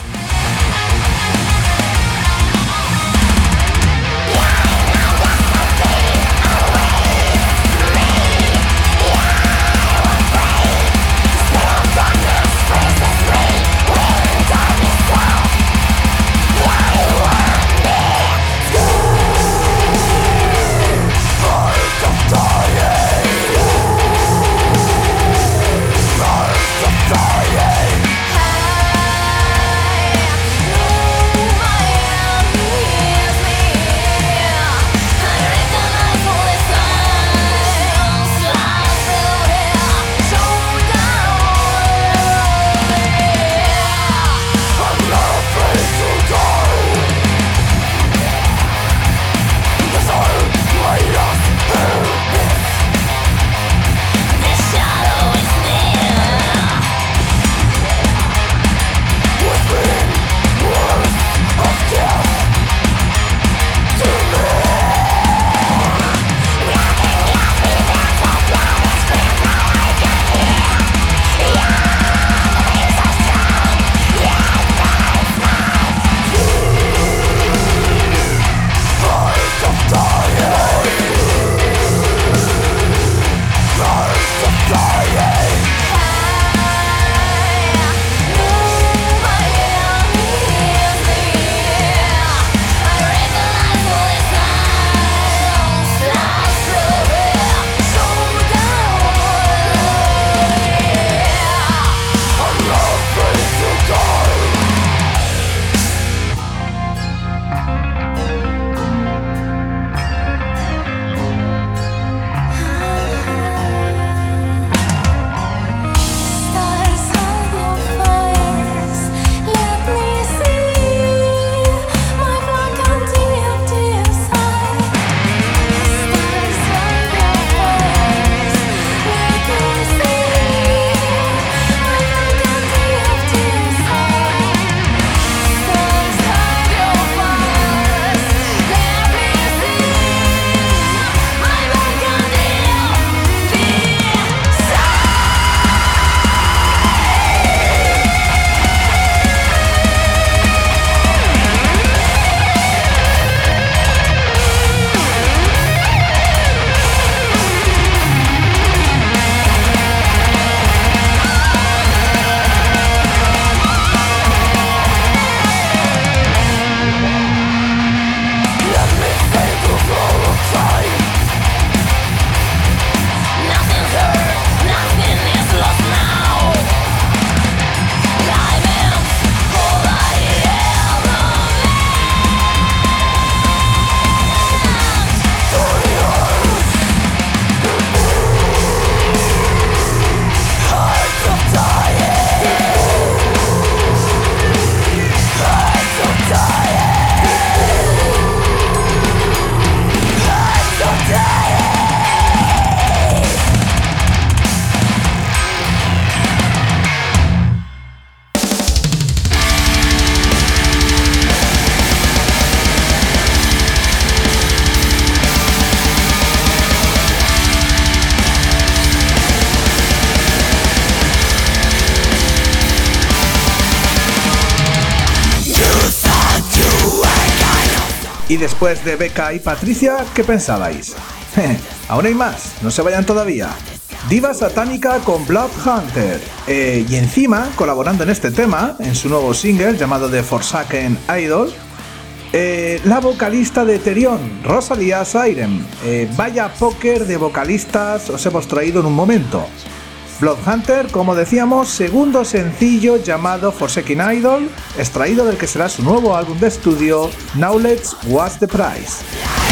Y después de Becca y Patricia, ¿qué pensabais? Aún hay más, no se vayan todavía. Diva satánica con Blood Hunter. Eh, y encima, colaborando en este tema, en su nuevo single llamado The Forsaken Idol, eh, la vocalista de Terion, Rosalía Siren. Eh, vaya póker de vocalistas os hemos traído en un momento. Bloodhunter, como decíamos, segundo sencillo llamado Forsaken Idol, extraído del que será su nuevo álbum de estudio, Knowledge Was the Price.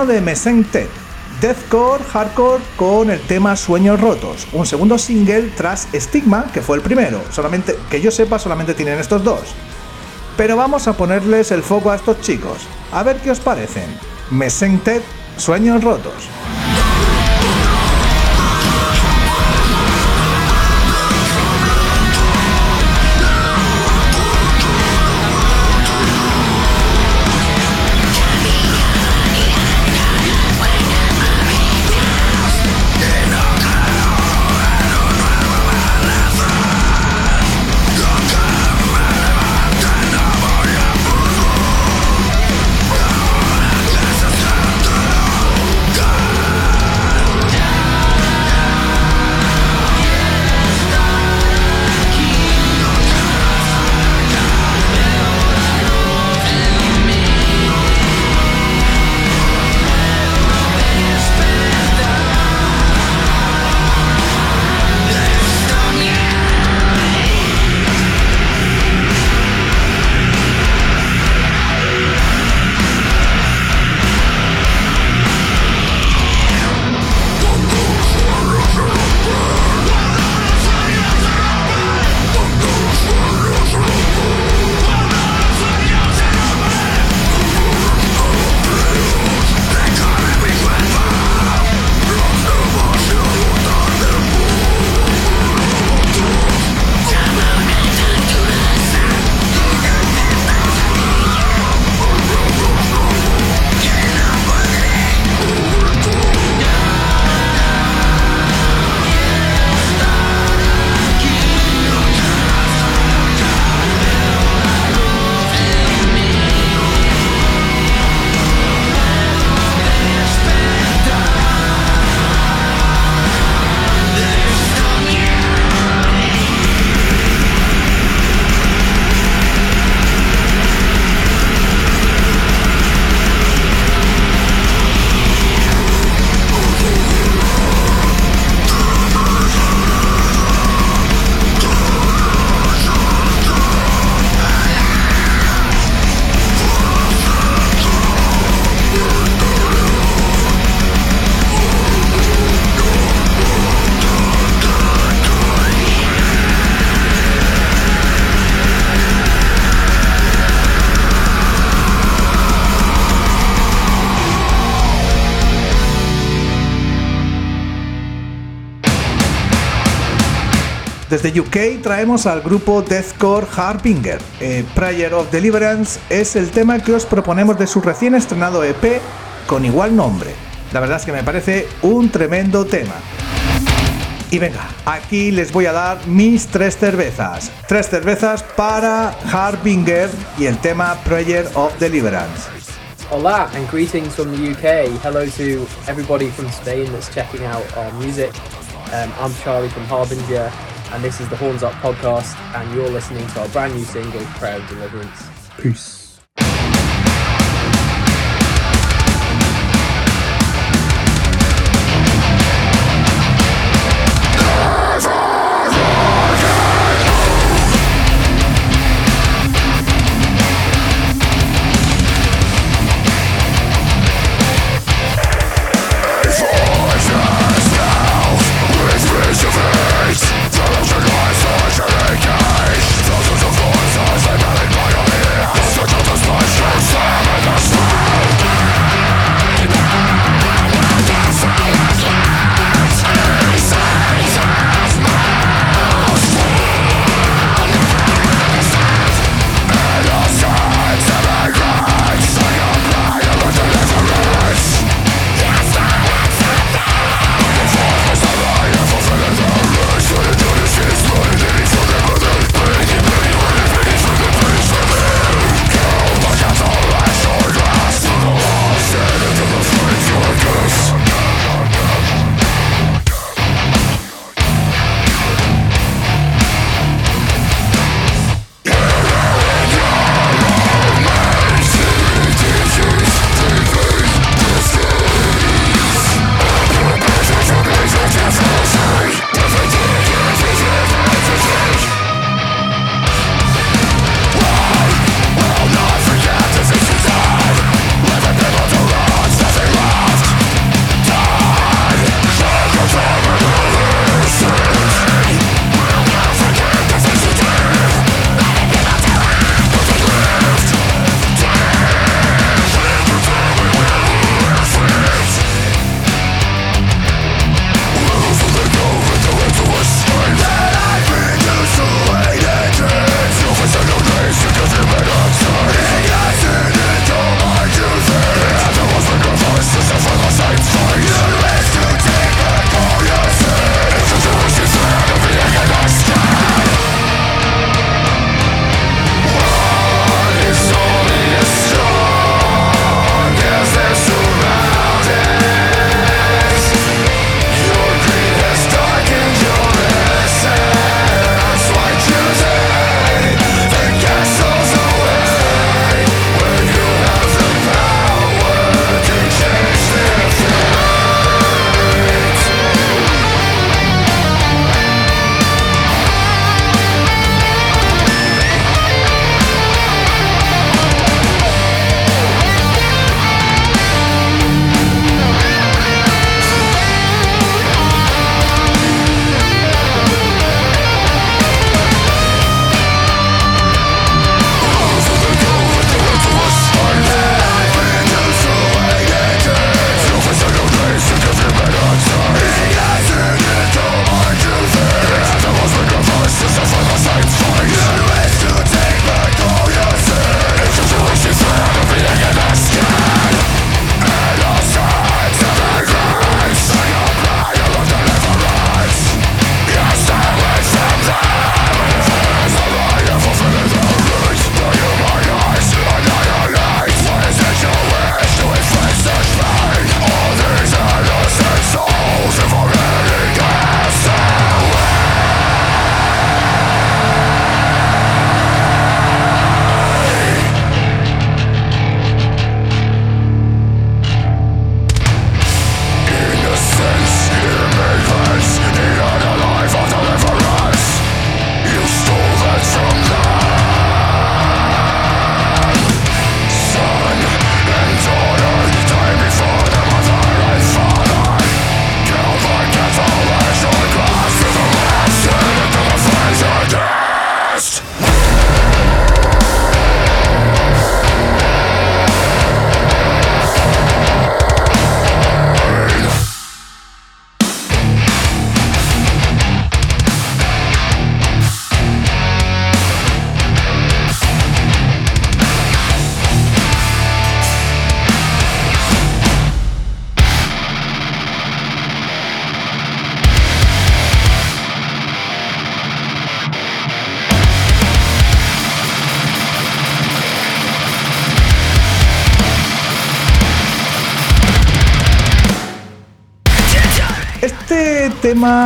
Turno de Mesente, Deathcore, Hardcore con el tema Sueños Rotos, un segundo single tras Stigma, que fue el primero. Solamente que yo sepa, solamente tienen estos dos. Pero vamos a ponerles el foco a estos chicos. A ver qué os parecen. Mesente, Sueños Rotos. Desde UK traemos al grupo Deathcore Harbinger. Eh, Prayer of Deliverance es el tema que os proponemos de su recién estrenado EP con igual nombre. La verdad es que me parece un tremendo tema. Y venga, aquí les voy a dar mis tres cervezas. Tres cervezas para Harbinger y el tema Prayer of Deliverance. Hola and greetings from the UK. Hello to everybody from Spain that's checking out our music. Um, I'm Charlie from Harbinger, and this is the Horns Up podcast, and you're listening to our brand new single, Proud Deliverance. Peace.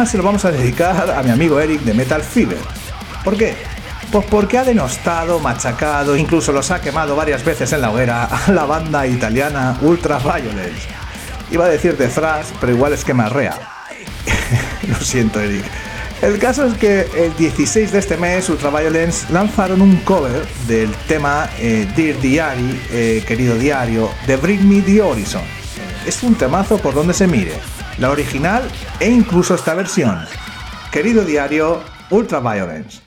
Se lo vamos a dedicar a mi amigo Eric de Metal Fever. ¿Por qué? Pues porque ha denostado, machacado, incluso los ha quemado varias veces en la hoguera a la banda italiana Ultra Violence. Iba a decir de pero igual es que me arrea. Lo siento, Eric. El caso es que el 16 de este mes Ultraviolence lanzaron un cover del tema eh, Dear Diary, eh, querido diario, de Bring Me the Horizon. Es un temazo por donde se mire, la original e incluso esta versión. Querido diario, Ultraviolence.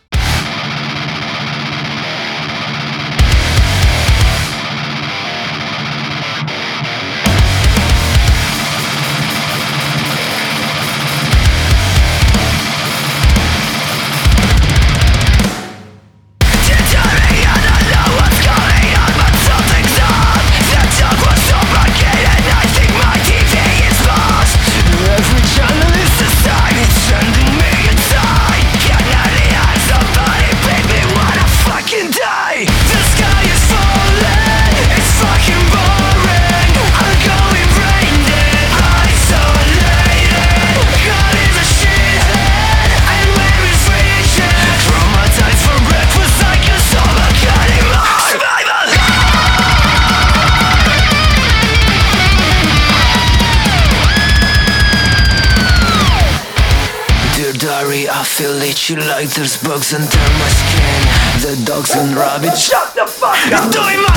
Itchy like there's bugs under my skin The dogs and rabbits Shut the fuck up! Doing my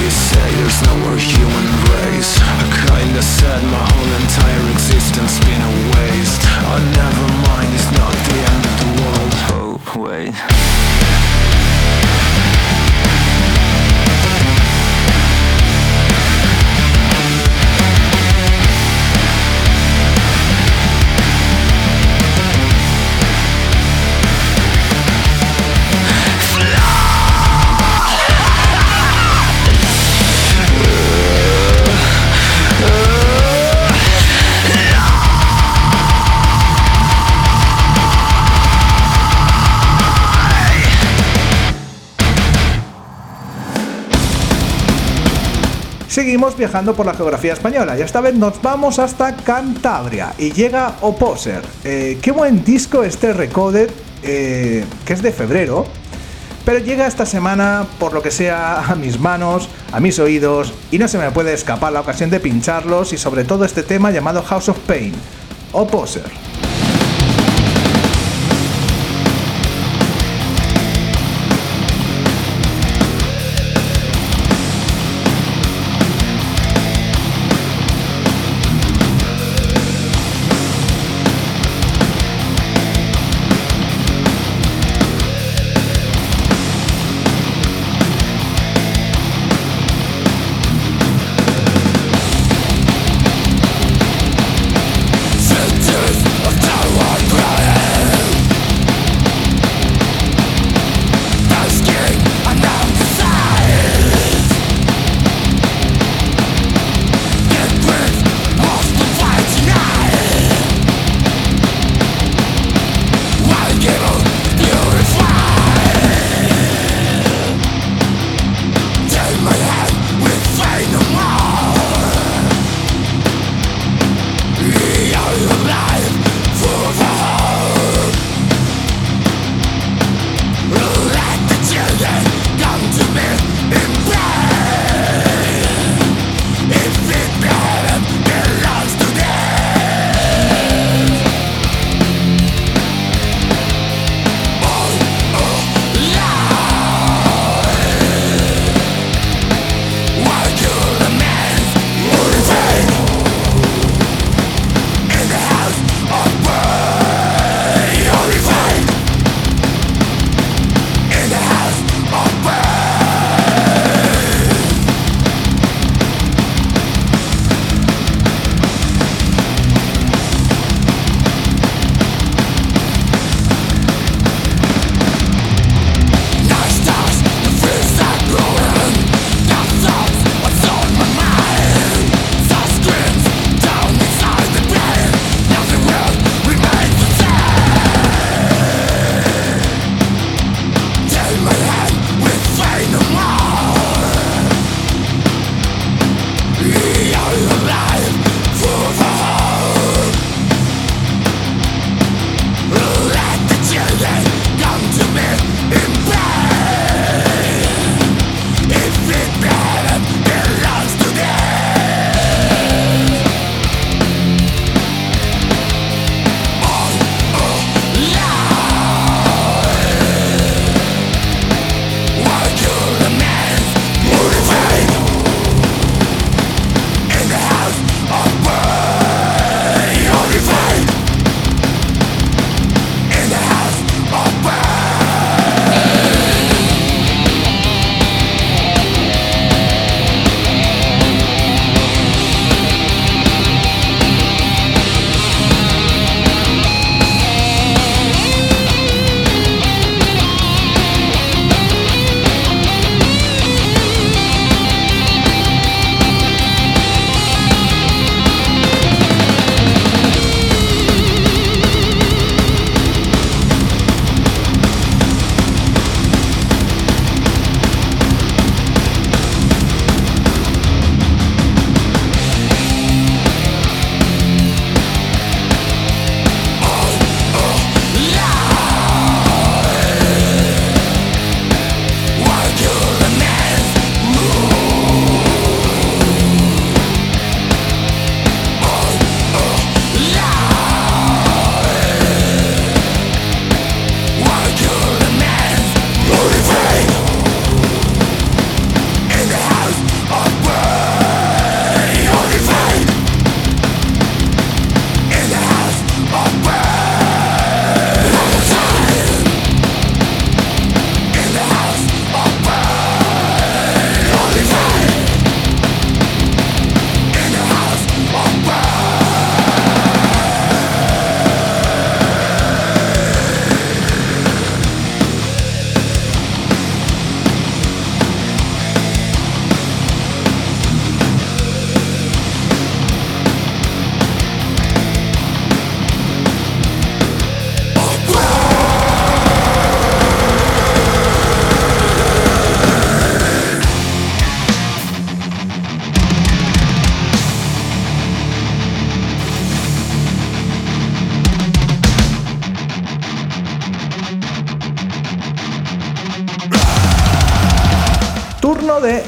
TV say there's no more human race. I kinda said my whole entire existence been a waste. Oh never mind it's not the end of the world. Oh wait Viajando por la geografía española y esta vez nos vamos hasta Cantabria y llega Oposer. Eh, qué buen disco este Recoded, eh, que es de febrero, pero llega esta semana, por lo que sea, a mis manos, a mis oídos y no se me puede escapar la ocasión de pincharlos y sobre todo este tema llamado House of Pain, Oposer.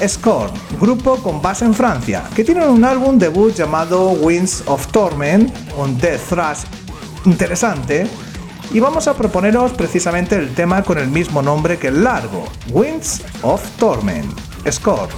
Scorn, grupo con base en Francia, que tienen un álbum debut llamado Winds of Torment, un death thrash interesante, y vamos a proponeros precisamente el tema con el mismo nombre que el largo, Winds of Torment, Scorn.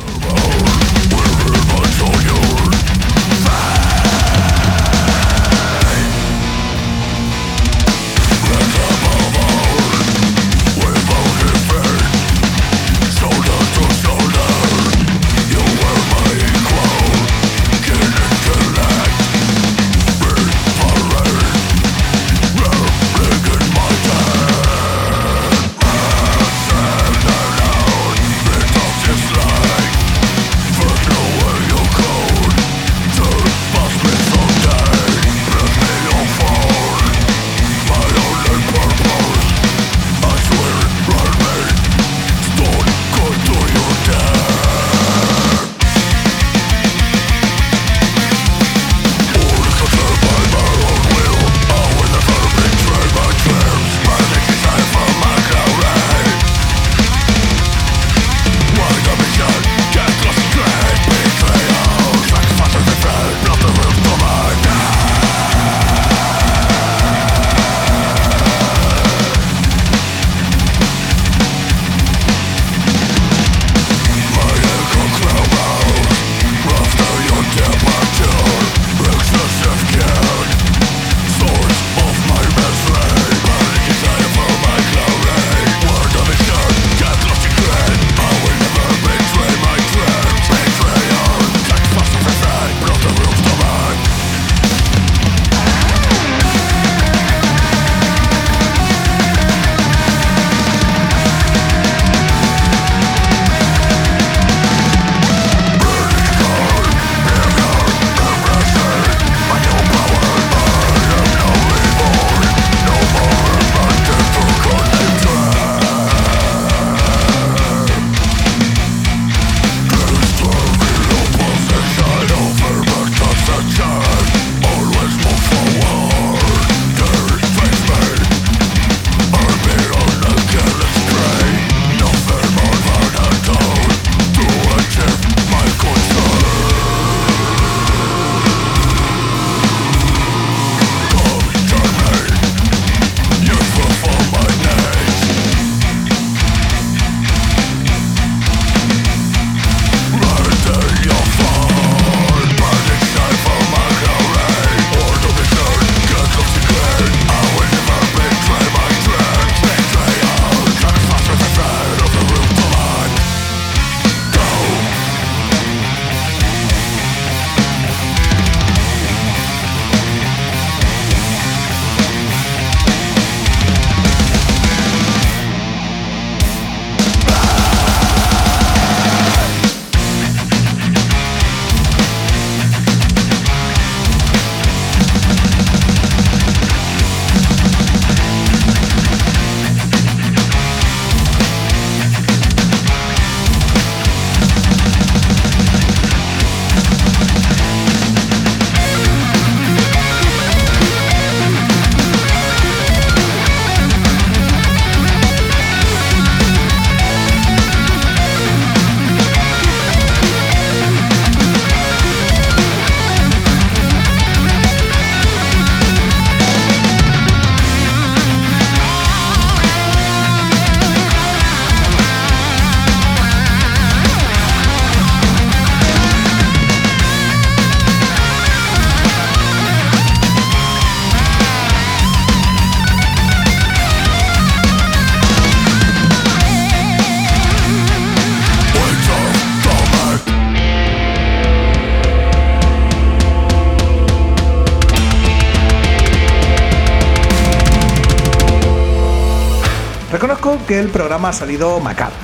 Que el programa ha salido macabro.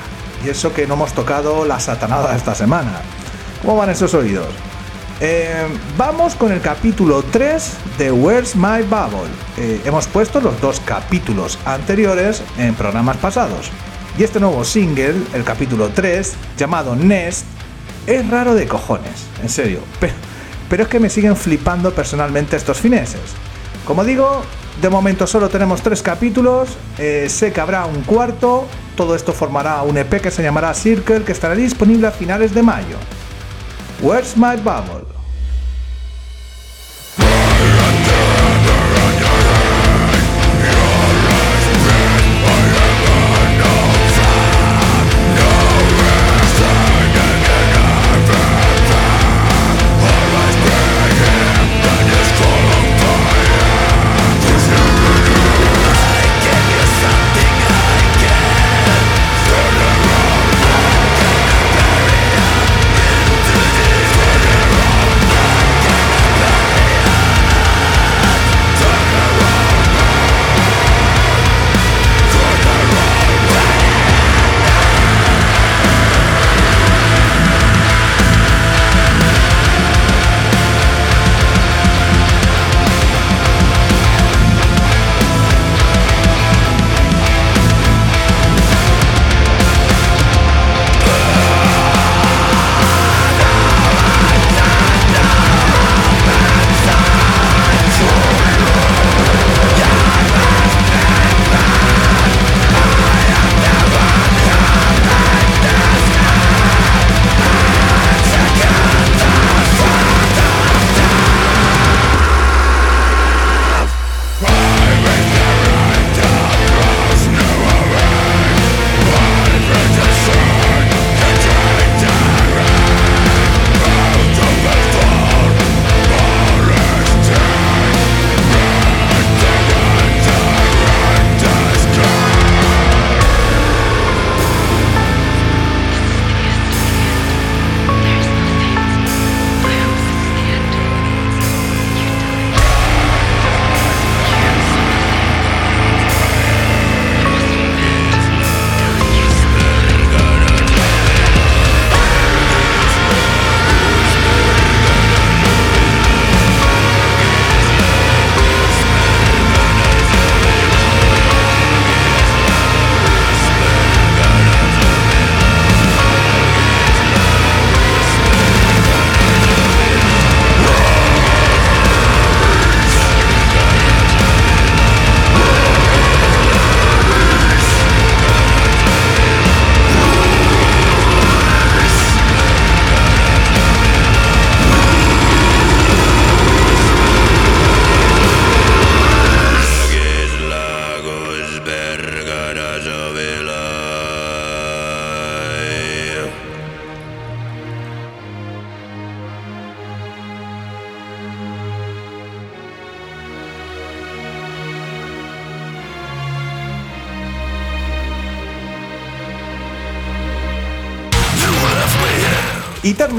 Y eso que no hemos tocado la satanada esta semana. ¿Cómo van esos oídos? Eh, vamos con el capítulo 3 de Where's My Bubble. Eh, hemos puesto los dos capítulos anteriores en programas pasados. Y este nuevo single, el capítulo 3, llamado Nest, es raro de cojones, en serio. Pero, pero es que me siguen flipando personalmente estos fineses. Como digo, de momento solo tenemos tres capítulos, eh, sé que habrá un cuarto, todo esto formará un EP que se llamará Circle que estará disponible a finales de mayo. Where's My Bubble?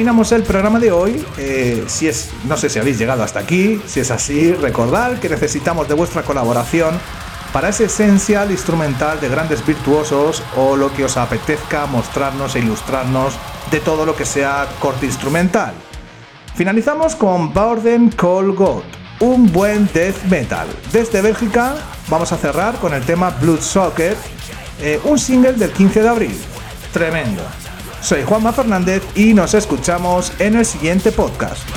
Terminamos el programa de hoy. Eh, si es, no sé si habéis llegado hasta aquí. Si es así, recordad que necesitamos de vuestra colaboración para ese esencial instrumental de grandes virtuosos o lo que os apetezca mostrarnos e ilustrarnos de todo lo que sea corte instrumental. Finalizamos con Borden Call God, un buen death metal. Desde Bélgica vamos a cerrar con el tema Blood Socket, eh, un single del 15 de abril. Tremendo. Soy Juanma Fernández y nos escuchamos en el siguiente podcast.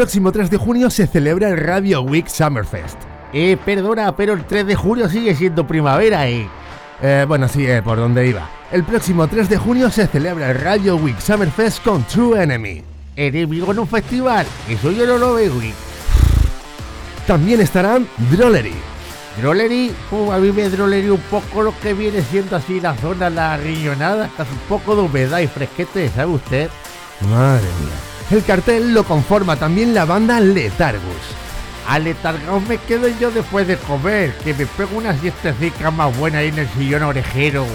Próximo 3 de junio se celebra el Radio Week Summerfest. Eh, perdona, pero el 3 de junio sigue siendo primavera, eh. Eh, bueno, sí, eh, por dónde iba. El próximo 3 de junio se celebra el Radio Week Summerfest con True Enemy. ¿Enemigo en un festival? Eso yo no lo veo, güey. También estarán Drollery. Drollery, uh, a mí me drollery un poco lo que viene siendo así la zona, la riñonada, hasta un poco de humedad y fresquete, ¿sabe usted? Madre mía. El cartel lo conforma también la banda Letargus. A letargaos me quedo yo después de comer, que me pego una siestecica más buena ahí en el sillón orejero.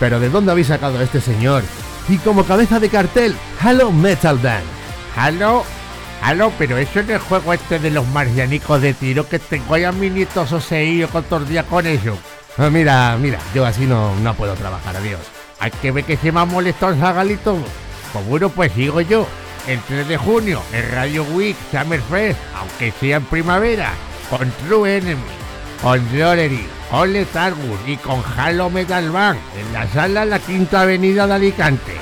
Pero ¿de dónde habéis sacado a este señor? Y como cabeza de cartel, Hello Metal Band. Hello, hello, pero eso en el juego este de los marcianicos de tiro que tengo ahí a mi nieto soseído con todo el día con eso. Ah, mira, mira, yo así no, no puedo trabajar, adiós. Hay que ver que se me ha molestado el zagal y todo. Pues bueno, pues sigo yo. El 3 de junio, el Radio Week Summerfest, aunque sea en primavera, con True Enemy, con Drollery, con Letargus y con Halo Metal Band, en la sala La Quinta Avenida de Alicante.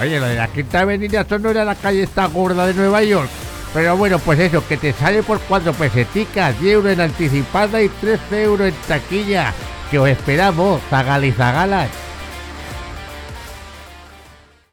Oye, lo de la Quinta Avenida, esto no era la calle esta gorda de Nueva York. Pero bueno, pues eso, que te sale por cuatro peseticas, 10 euros en anticipada y 13 euros en taquilla. Que os esperamos, zagal y zagalas.